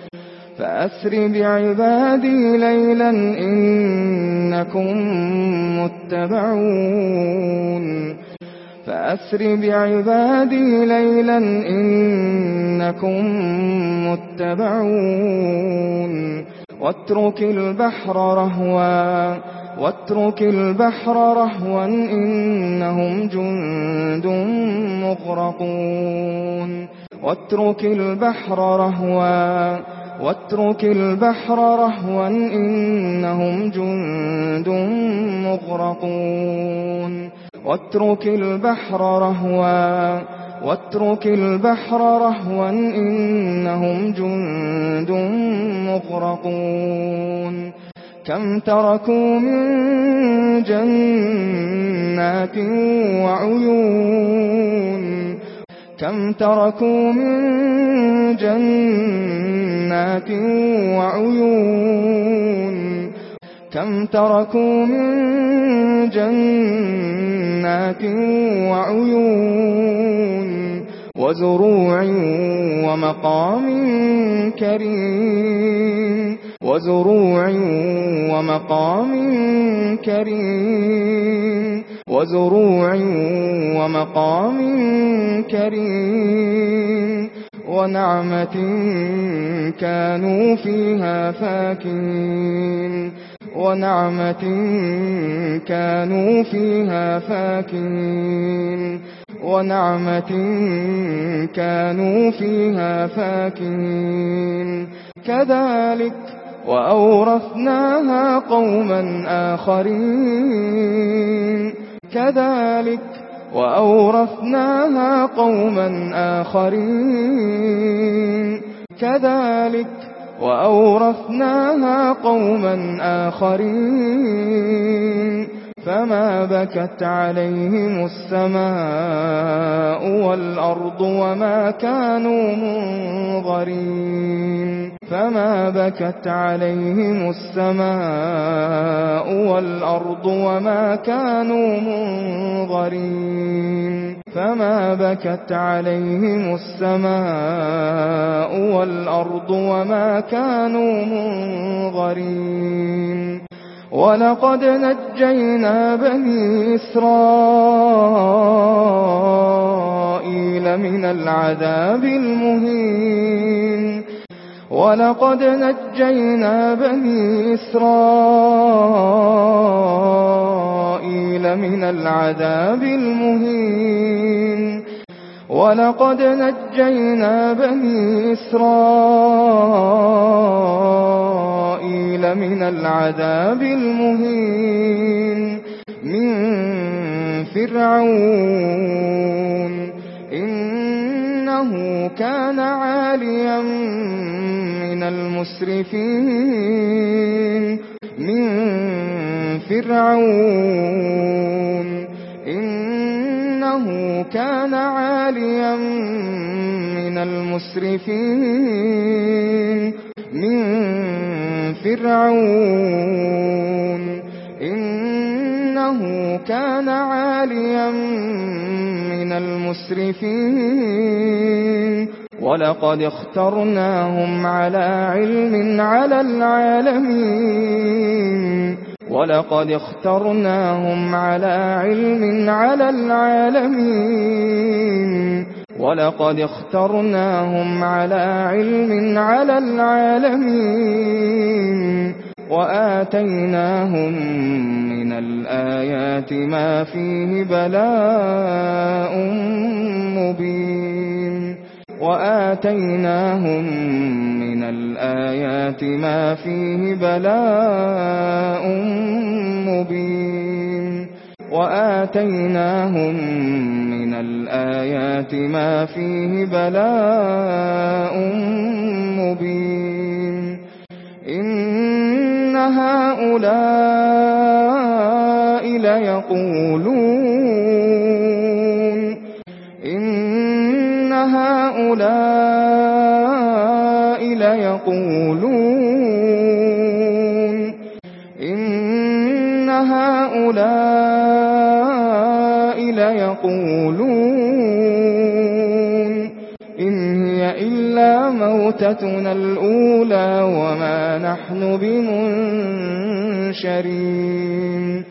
فأسر بعبادي ليلا إنكم متبعون. فأسر بعبادي ليلا إنكم متبعون. واترك البحر رهوا واترك البحر رهوا إنهم جند مغرقون. واترك البحر رهوا واترك البحر رهوا إنهم جند مغرقون واترك البحر رهوا واترك البحر رهوا إنهم جند مغرقون كم تركوا من جنات وعيون كم تركوا من جنات وعيون كم تركوا من جنات وعيون وزروع ومقام كريم وزروع ومقام كريم وزروع ومقام كريم ونعمة كانوا فيها فاكين ونعمة كانوا فيها فاكين ونعمة كانوا فيها فاكين كذلك وأورثناها قوما آخرين كذلك وأورثناها قوما آخرين. كذلك وأورثناها قوما آخرين. فما بكت عليهم السماء والأرض وما كانوا منظرين فما بكت عليهم السماء والأرض وما كانوا منظرين فما بكت عليهم السماء والأرض وما كانوا منظرين وَلَقَدْ نَجَّيْنَا بَنِي إِسْرَائِيلَ مِنَ الْعَذَابِ الْمُهِينِ. وَلَقَدْ نَجَّيْنَا بَنِي إِسْرَائِيلَ مِنَ الْعَذَابِ الْمُهِينِ. ولقد نجينا بني إسرائيل من العذاب المهين. من فرعون. إنه كان عاليا من المسرفين. من فرعون. إن إنه كان عاليا من المسرفين من فرعون. إنه كان عاليا من المسرفين. ولقد اخترناهم على علم على العالمين. وَلَقَدِ اخْتَرْنَاهُمْ عَلَى عِلْمٍ عَلَى الْعَالَمِينَ وَلَقَدِ اخْتَرْنَاهُمْ عَلَى عِلْمٍ عَلَى الْعَالَمِينَ وَآتَيْنَاهُمْ مِنَ الْآيَاتِ مَا فِيهِ بَلَاءٌ مُبِينٌ وآتيناهم من الآيات ما فيه بلاء مبين. وآتيناهم من الآيات ما فيه بلاء مبين. إن هؤلاء ليقولون هؤلاء ليقولون إن هؤلاء ليقولون إن هي إلا موتتنا الأولى وما نحن بمنشرين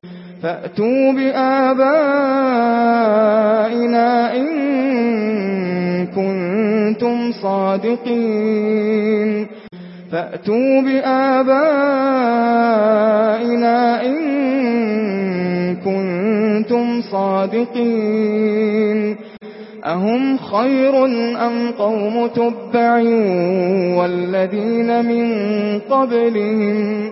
فأتوا بآبائنا إن كنتم صادقين. فأتوا بآبائنا إن كنتم صادقين. أهم خير أم قوم تبع والذين من قبلهم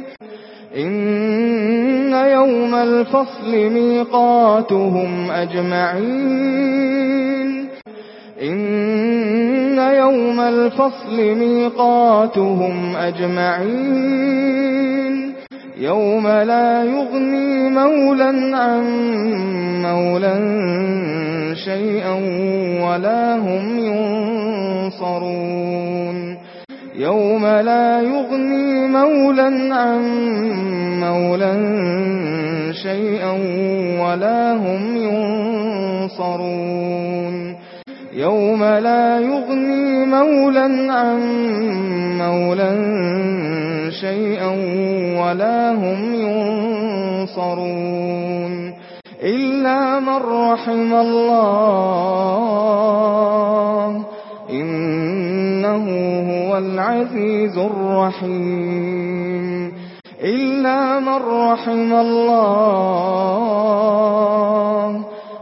إن يوم الفصل ميقاتهم أجمعين. إن يوم الفصل ميقاتهم أجمعين. يوم لا يغني مولا عن مولا شيئا ولا هم ينصرون. يوم لا يغني مولا عن مولا شيئا ولا هم ينصرون. يوم لا يغني مولا عن مولا شيئا ولا هم ينصرون. إلا من رحم الله إن إنه هو العزيز الرحيم إلا من رحم الله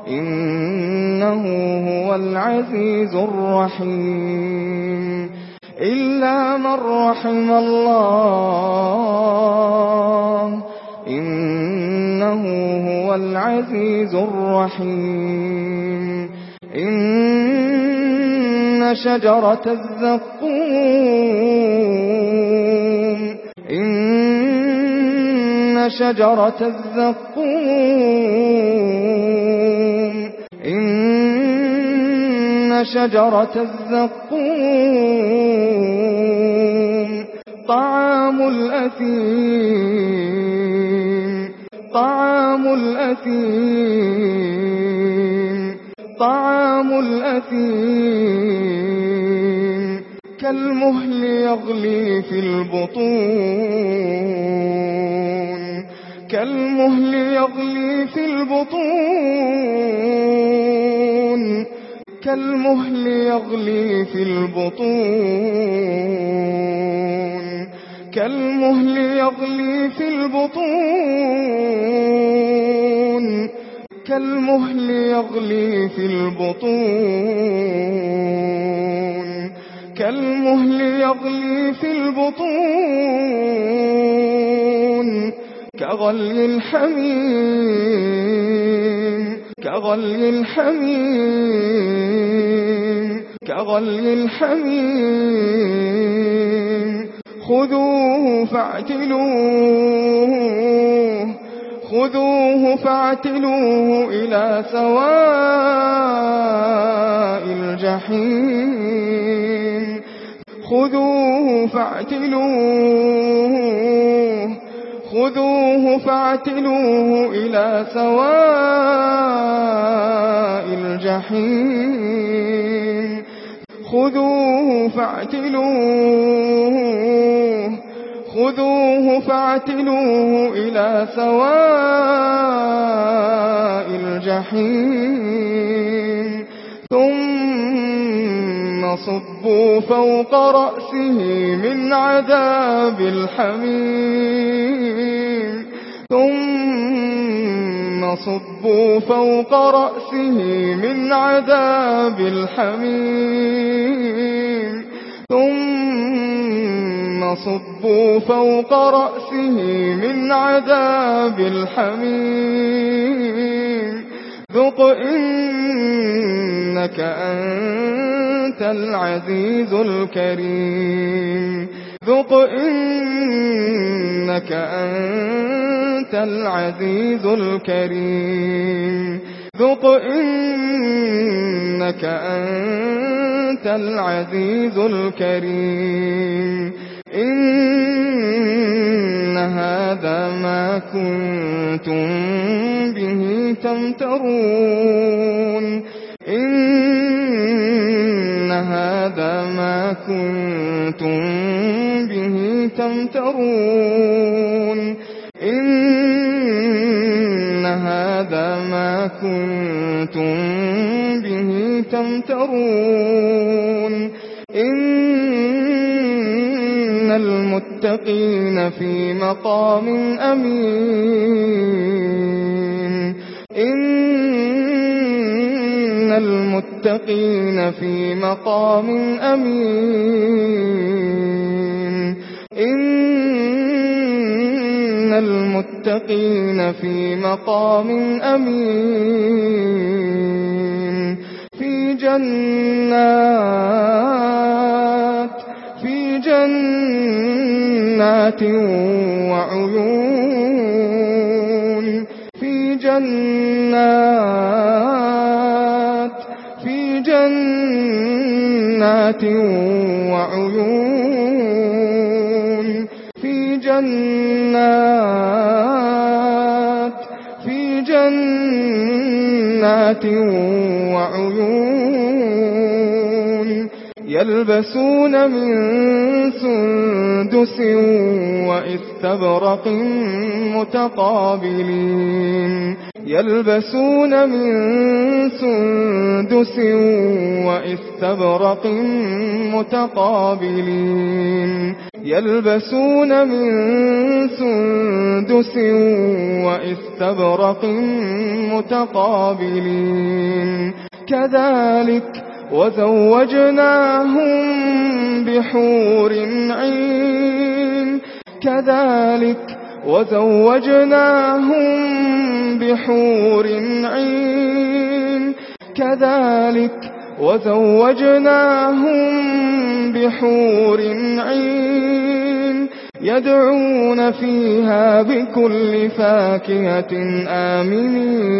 إنه هو العزيز الرحيم إلا من رحم الله إنه هو العزيز الرحيم إِنَّ شَجَرَةَ الزَّقُّومِ. إِنَّ شَجَرَةَ الزَّقُّومِ. إِنَّ شَجَرَةَ الزَّقُّومِ. طَعَامُ الْأَثِيمِ. طَعَامُ الْأَثِيمِ. طعام الأثيم. كالمهل يغلي في البطون. كالمهل يغلي في البطون. كالمهل يغلي في البطون. كالمهل يغلي في البطون. كالمهل يغلي في البطون. كالمهل يغلي في البطون. كغلي الحميم. كغلي الحميم. كغلي الحميم. خذوه فاعتلوه. خذوه فاعتلوه إلى سواء الجحيم. خذوه فاعتلوه خذوه فاعتلوه إلى سواء الجحيم. خذوه فاعتلوه خذوه فاعتلوه إلى سواء الجحيم ثم صبوا فوق رأسه من عذاب الحميم ثم صبوا فوق رأسه من عذاب الحميم ثم ثم صبوا فوق رأسه من عذاب الحميم. ذق إنك أنت العزيز الكريم. ذق إنك أنت العزيز الكريم. ذق إنك أنت العزيز الكريم. إن هذا ما كنتم به تمترون إن هذا ما كنتم به تمترون إن هذا ما كنتم به تمترون إن إن المتقين في مقام أمين إن المتقين في مقام أمين إن المتقين في مقام أمين في جنات جَنَّاتٍ وَعُيُونٍ فِي جَنَّاتٍ فِي جَنَّاتٍ وَعُيُونٍ فِي جَنَّاتٍ فِي جَنَّاتٍ يلبسون من سندس وإستبرق متقابلين. يلبسون من سندس وإستبرق متقابلين. يلبسون من سندس وإستبرق متقابلين. كذلك وزوجناهم بحور عين. كذلك وزوجناهم بحور عين. كذلك وزوجناهم بحور عين. يدعون فيها بكل فاكهة آمنين.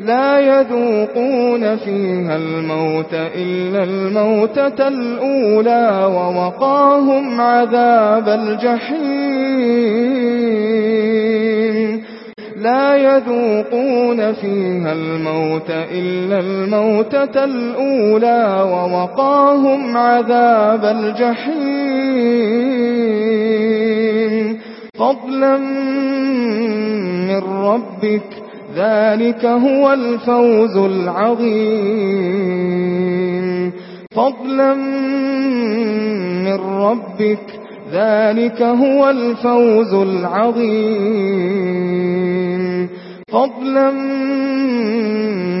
لا يذوقون فيها الموت إلا الموتة الأولى ووقاهم عذاب الجحيم. لا يذوقون فيها الموت إلا الموتة الأولى ووقاهم عذاب الجحيم. فضلا من ربك ذلك هو الفوز العظيم. فضلا من ربك ذلك هو الفوز العظيم. فضلا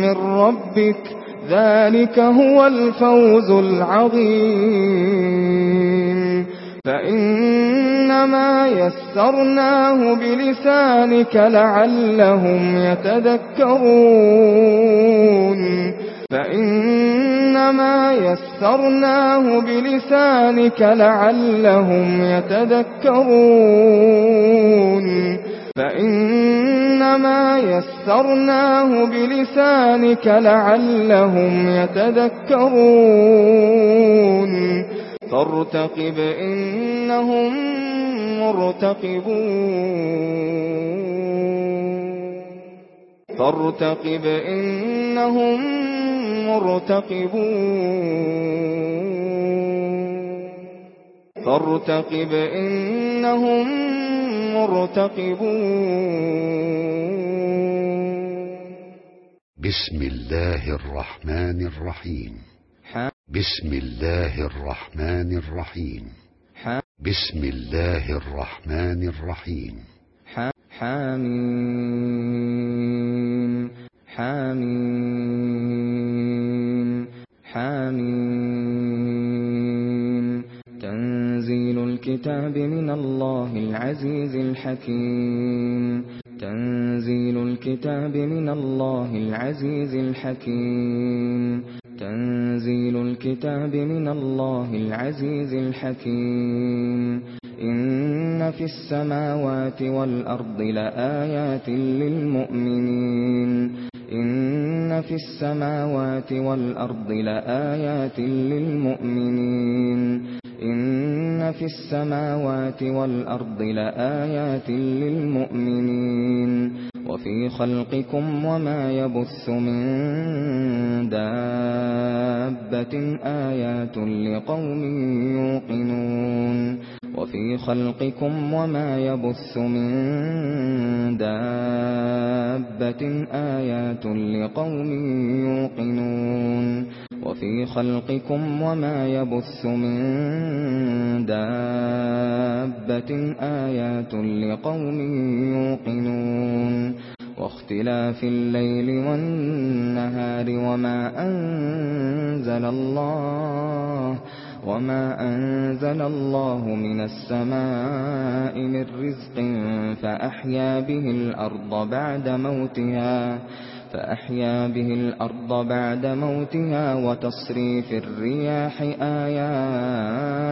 من ربك ذلك هو الفوز العظيم. فإنما يسرناه بلسانك لعلهم يتذكرون. فإنما يسرناه بلسانك لعلهم يتذكرون. فإنما يسرناه بلسانك لعلهم يتذكرون. فارتقب إنهم مرتقبون. فارتقب إنهم مرتقبون. فارتقب إنهم مرتقبون. بسم الله الرحمن الرحيم. بسم الله الرحمن الرحيم. بسم الله الرحمن الرحيم. حامين حامين حامين تنزيل الكتاب من الله العزيز الحكيم. تنزيل الكتاب من الله العزيز الحكيم. تنزيل الكتاب من الله العزيز الحكيم. إن في السماوات والأرض لآيات للمؤمنين. إن في السماوات والأرض لآيات للمؤمنين إن في السماوات والأرض لآيات للمؤمنين وفي خلقكم وما يبث من دابة آيات لقوم يوقنون وفي خلقكم وما يبث من دابة آيات لقوم يوقنون. وفي خلقكم وما يبث من دابة آيات لقوم يوقنون. واختلاف الليل والنهار وما أنزل الله وما أنزل الله من السماء من رزق فأحيا به الأرض بعد موتها فأحيا به الأرض بعد موتها وتصريف الرياح آيات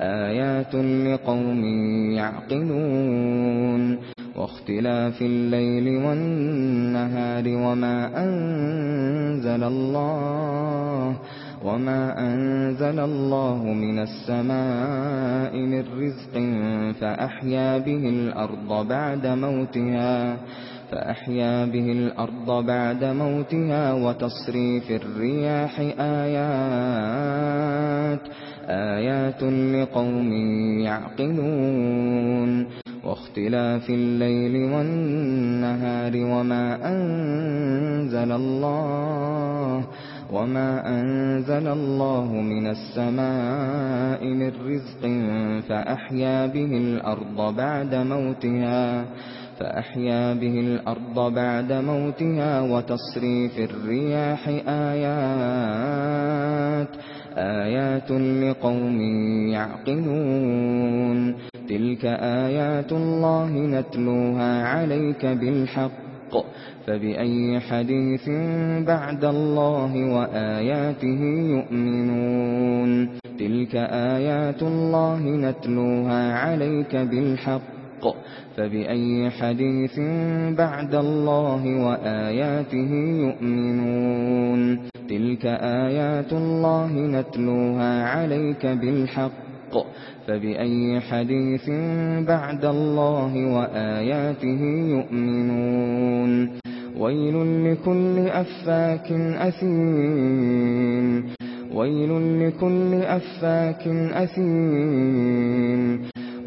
آيات لقوم يعقلون. واختلاف الليل والنهار وما أنزل الله وما أنزل الله من السماء من رزق فأحيا به الأرض بعد موتها فأحيا به الأرض بعد موتها وتصريف الرياح آيات آيات لقوم يعقلون واختلاف الليل والنهار وما أنزل الله وما أنزل الله من السماء من رزق فأحيا به الأرض بعد موتها فأحيا به الأرض بعد موتها وتصريف الرياح آيات آيات لقوم يعقلون تلك آيات الله نتلوها عليك بالحق الحق. فبأي حديث بعد الله وآياته يؤمنون؟ تلك آيات الله نتلوها عليك بالحق. فبأي حديث بعد الله وآياته يؤمنون؟ تلك آيات الله نتلوها عليك بالحق. الحق. فبأي حديث بعد الله وآياته يؤمنون. ويل لكل أفاك أثيم. ويل لكل أفاك أثيم.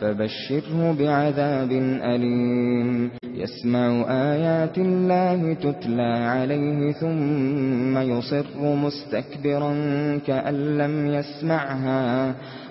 فبشره بعذاب أليم. يسمع آيات الله تتلى عليه ثم يصر مستكبرا كأن لم يسمعها.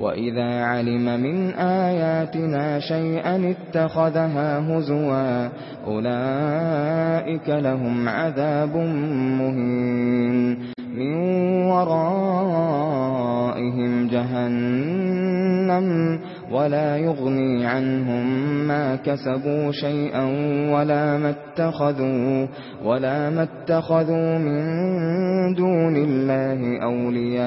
وَإِذَا عَلِمَ مِنْ آيَاتِنَا شَيْئًا اتَّخَذَهَا هُزُوًا أُولَئِكَ لَهُمْ عَذَابٌ مُهِينٌ مِنْ وَرَائِهِمْ جَهَنَّمُ ولا يغني عنهم ما كسبوا شيئا ولا ما اتخذوا ولا ما اتخذوا من دون الله اولياء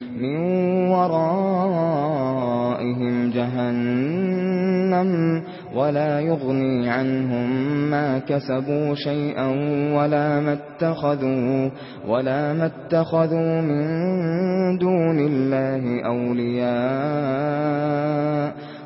مِنْ وَرَائِهِمْ جَهَنَّمُ وَلَا يُغْنِي عَنْهُمْ مَا كَسَبُوا شَيْئًا وَلَا مَا اتَّخَذُوا وَلَا مَا اتَّخَذُوا مِنْ دُونِ اللَّهِ أَوْلِيَاءَ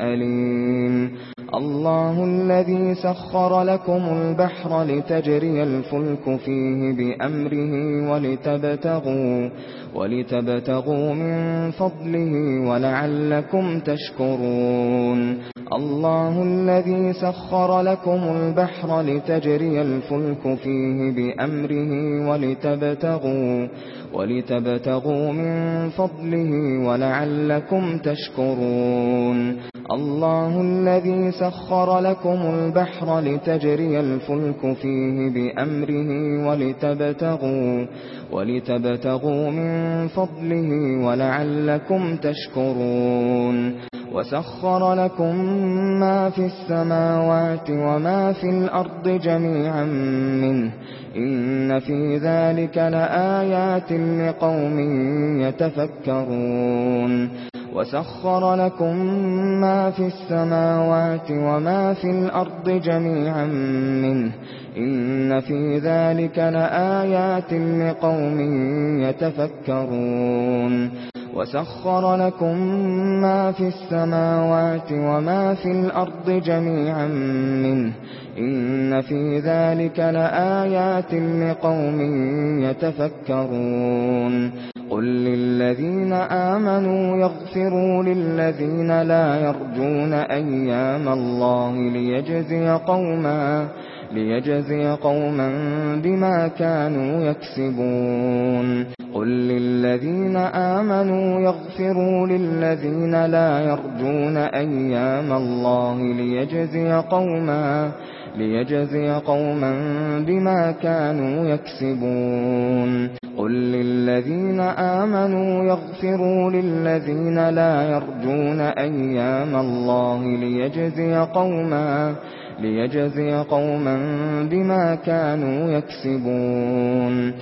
أليم. الله الذي سخر لكم البحر لتجري الفلك فيه بأمره ولتبتغوا ولتبتغوا من فضله ولعلكم تشكرون. الله الذي سخر لكم البحر لتجري الفلك فيه بأمره ولتبتغوا ولتبتغوا من فضله ولعلكم تشكرون. الله الذي سخر لكم البحر لتجري الفلك فيه بأمره ولتبتغوا ولتبتغوا من فضله ولعلكم تشكرون وَسَخَّرَ لَكُم مَّا فِي السَّمَاوَاتِ وَمَا فِي الْأَرْضِ جَمِيعًا مِّنْهُ إِنَّ فِي ذَلِكَ لَآيَاتٍ لِقَوْمٍ يَتَفَكَّرُونَ وَسَخَّرَ لَكُم مَّا فِي السَّمَاوَاتِ وَمَا فِي الْأَرْضِ جَمِيعًا مِّنْهُ إِنَّ فِي ذَلِكَ لَآيَاتٍ لِقَوْمٍ يَتَفَكَّرُونَ وَسَخَّرَ لَكُم مَّا فِي السَّمَاوَاتِ وَمَا فِي الْأَرْضِ جَمِيعًا مِّنْهُ إِنَّ فِي ذَلِكَ لَآيَاتٍ لِقَوْمٍ يَتَفَكَّرُونَ قُل لِّلَّذِينَ آمَنُوا يَغْفِرُوا لِلَّذِينَ لَا يَرْجُونَ أَيَّامَ اللَّهِ لِيَجْزِيَ قَوْمًا لِيَجْزِيَ قَوْمًا بِمَا كَانُوا يَكْسِبُونَ قل للذين آمنوا يغفروا للذين لا يرجون أيام الله ليجزي قوما ليجزي قوما بما كانوا يكسبون قل للذين آمنوا يغفروا للذين لا يرجون أيام الله ليجزي قوما ليجزي قوما بما كانوا يكسبون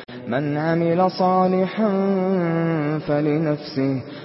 من عمل صالحا فلنفسه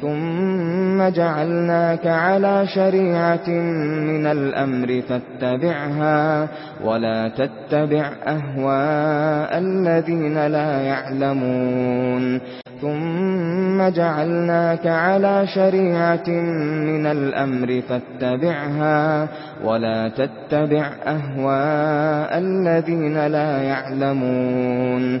ثُمَّ جَعَلْنَاكَ عَلَى شَرِيعَةٍ مِنَ الْأَمْرِ فَاتَّبِعْهَا وَلَا تَتَّبِعْ أَهْوَاءَ الَّذِينَ لَا يَعْلَمُونَ ثُمَّ جَعَلْنَاكَ عَلَى شَرِيعَةٍ مِنَ الْأَمْرِ فَاتَّبِعْهَا وَلَا تَتَّبِعْ أَهْوَاءَ الَّذِينَ لَا يَعْلَمُونَ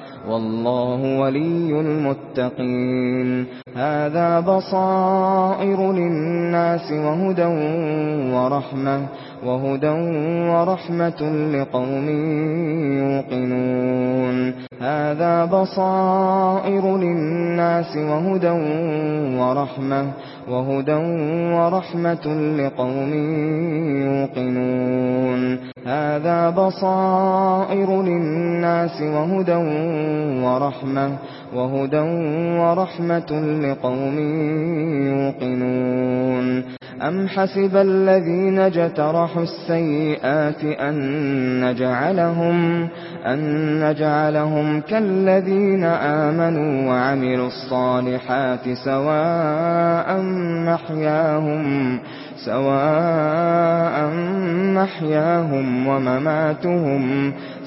والله ولي المتقين. هذا بصائر للناس وهدى ورحمة. وَهُدًى وَرَحْمَةً لِقَوْمٍ يُوقِنُونَ. هَذَا بَصَائِرُ لِلنَّاسِ وَهُدًى وَرَحْمَةً وَهُدًى وَرَحْمَةً لِقَوْمٍ يُوقِنُونَ. هَذَا بَصَائِرُ لِلنَّاسِ وَهُدًى وَرَحْمَةً وَهُدًى وَرَحْمَةً لِقَوْمٍ يُوقِنُونَ أَمْ حَسِبَ الَّذِينَ جَتَرَحُوا السَّيِّئَاتِ أَن نَّجْعَلَهُمْ أَن نَّجْعَلَهُمْ كَالَّذِينَ آمَنُوا وَعَمِلُوا الصَّالِحَاتِ سَوَاءً مَّحْيَاهُمْ سَوَاءً مَّحْيَاهُمْ وَمَمَاتُهُمْ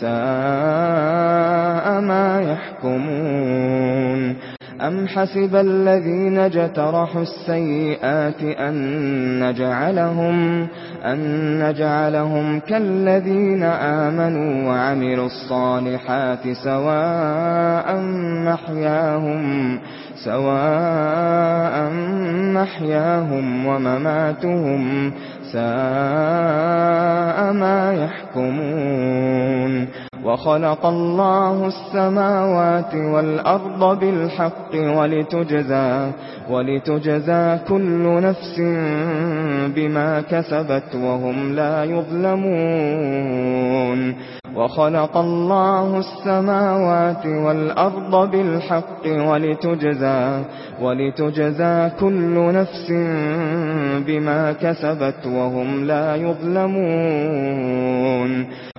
سَاءَ مَا يَحْكُمُونَ. أَمْ حَسِبَ الَّذِينَ جَتَرَحُوا السَّيِّئَاتِ أَن نَّجْعَلَهُمْ أَن نَّجْعَلَهُمْ كَالَّذِينَ آمَنُوا وَعَمِلُوا الصَّالِحَاتِ سَوَاءً مَّحْيَاهُمْ سَوَاءً مَّحْيَاهُمْ وَمَمَاتُهُمْ سَاءَ مَا يَحْكُمُونَ وَخَلَقَ اللَّهُ السَّمَاوَاتِ وَالْأَرْضَ بِالْحَقِّ وَلِتُجْزَى وَلِتُجْزَى كُلُّ نَفْسٍ بِمَا كَسَبَتْ وَهُمْ لَا يُظْلَمُونَ. وَخَلَقَ اللَّهُ السَّمَاوَاتِ وَالْأَرْضَ بِالْحَقِّ وَلِتُجْزَى وَلِتُجْزَى كُلُّ نَفْسٍ بِمَا كَسَبَتْ وَهُمْ لَا يُظْلَمُونَ.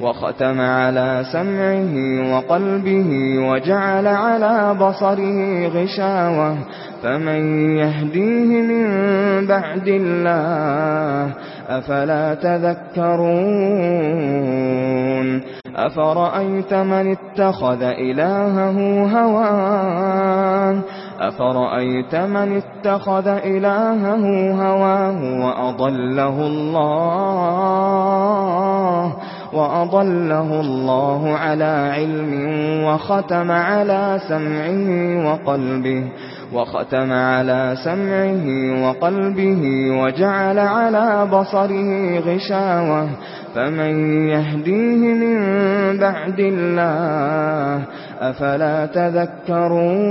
وختم على سمعه وقلبه وجعل على بصره غشاوة. فمن يهديه من بعد الله أفلا تذكرون. أفرأيت من اتخذ إلهه هواه؟ أفرأيت من اتخذ إلهه هواه وأضله الله؟ وأضله الله على علم وختم على سمعه وقلبه وختم على سمعه وقلبه وجعل على بصره غشاوة فمن يهديه من بعد الله أفلا تذكرون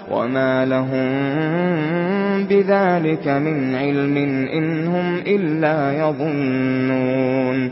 وما لهم بذلك من علم إن هم إلا يظنون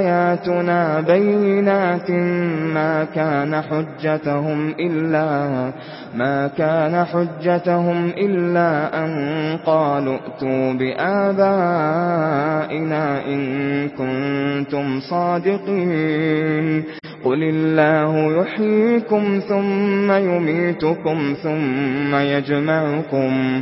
آياتنا بينات ما كان حجتهم إلا ما كان حجتهم إلا أن قالوا ائتوا بآبائنا إن كنتم صادقين قل الله يحييكم ثم يميتكم ثم يجمعكم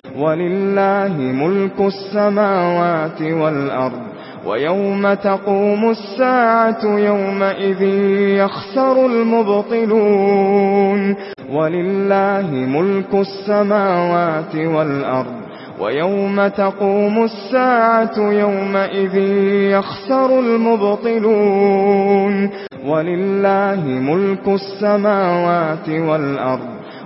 ولله ملك السماوات والأرض ويوم تقوم الساعة يومئذ يخسر المبطلون ولله ملك السماوات والأرض ويوم تقوم الساعة يومئذ يخسر المبطلون ولله ملك السماوات والأرض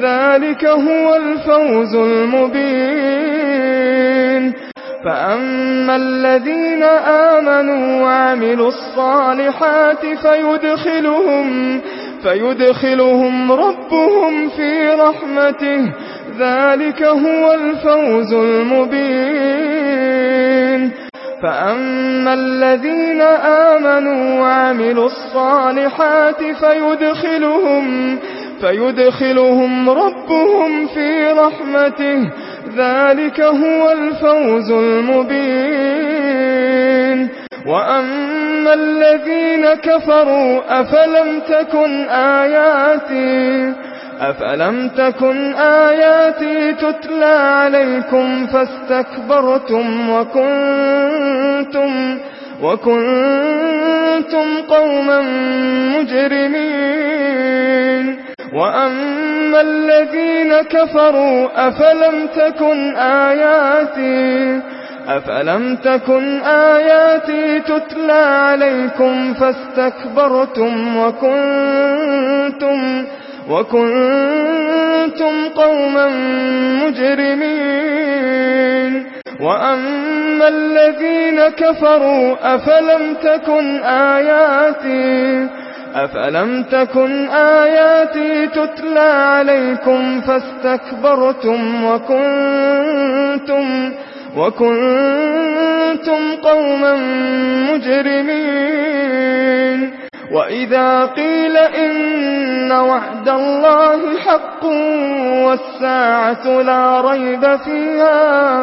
ذلك هو الفوز المبين. فأما الذين آمنوا وعملوا الصالحات فيدخلهم فيدخلهم ربهم في رحمته. ذلك هو الفوز المبين. فأما الذين آمنوا وعملوا الصالحات فيدخلهم فيدخلهم فيدخلهم ربهم في رحمته ذلك هو الفوز المبين. وأما الذين كفروا أفلم تكن آياتي أفلم تكن آياتي تتلى عليكم فاستكبرتم وكنتم وكنتم قوما مجرمين. وأما الذين كفروا أفلم تكن آياتي أفلم تكن آياتي تتلى عليكم فاستكبرتم وكنتم وكنتم قوما مجرمين وأما الذين كفروا أفلم تكن آياتي أفلم تكن آياتي تتلى عليكم فاستكبرتم وكنتم وكنتم قوما مجرمين وإذا قيل إن وعد الله حق والساعة لا ريب فيها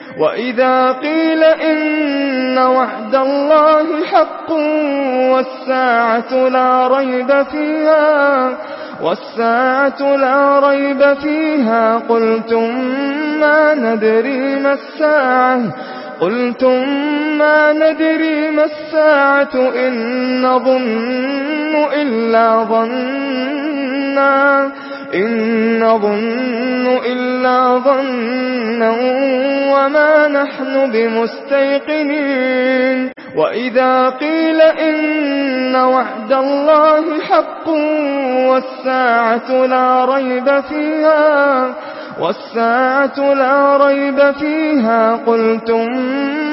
وَإِذَا قِيلَ إِنَّ وَعْدَ اللَّهِ حَقٌّ وَالسَّاعَةُ لَا رَيْبَ فِيهَا وَالسَّاعَةُ لَا رَيْبَ فِيهَا قُلْتُم مَّا نَدْرِي مَا السَّاعَةُ قُلْتُم مَّا نَدْرِي مَا السَّاعَةُ إِن نَّظُنُّ إِلَّا ظَنًّا إن ظن إلا ظنا وما نحن بمستيقنين وإذا قيل إن وعد الله حق والساعة لا ريب فيها والساعة لا ريب فيها قلتم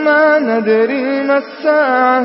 ما ندري ما الساعة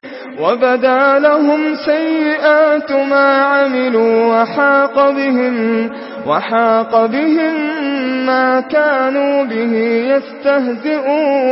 وبدا لهم سيئات ما عملوا وحاق بهم وحاق بهم ما كانوا به يستهزئون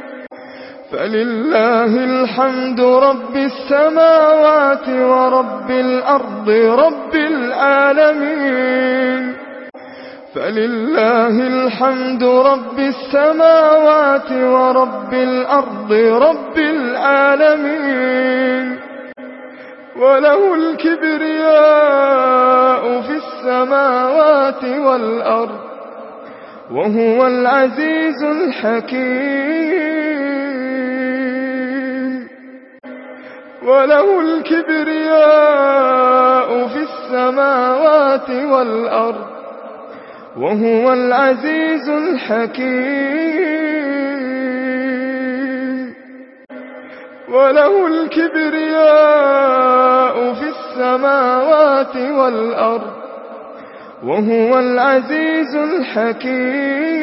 فلله الحمد رب السماوات ورب الأرض رب العالمين فلله الحمد رب السماوات ورب الأرض رب العالمين وله الكبرياء في السماوات والأرض وهو العزيز الحكيم وله الكبرياء في السماوات والأرض وهو العزيز الحكيم. وله الكبرياء في السماوات والأرض وهو العزيز الحكيم.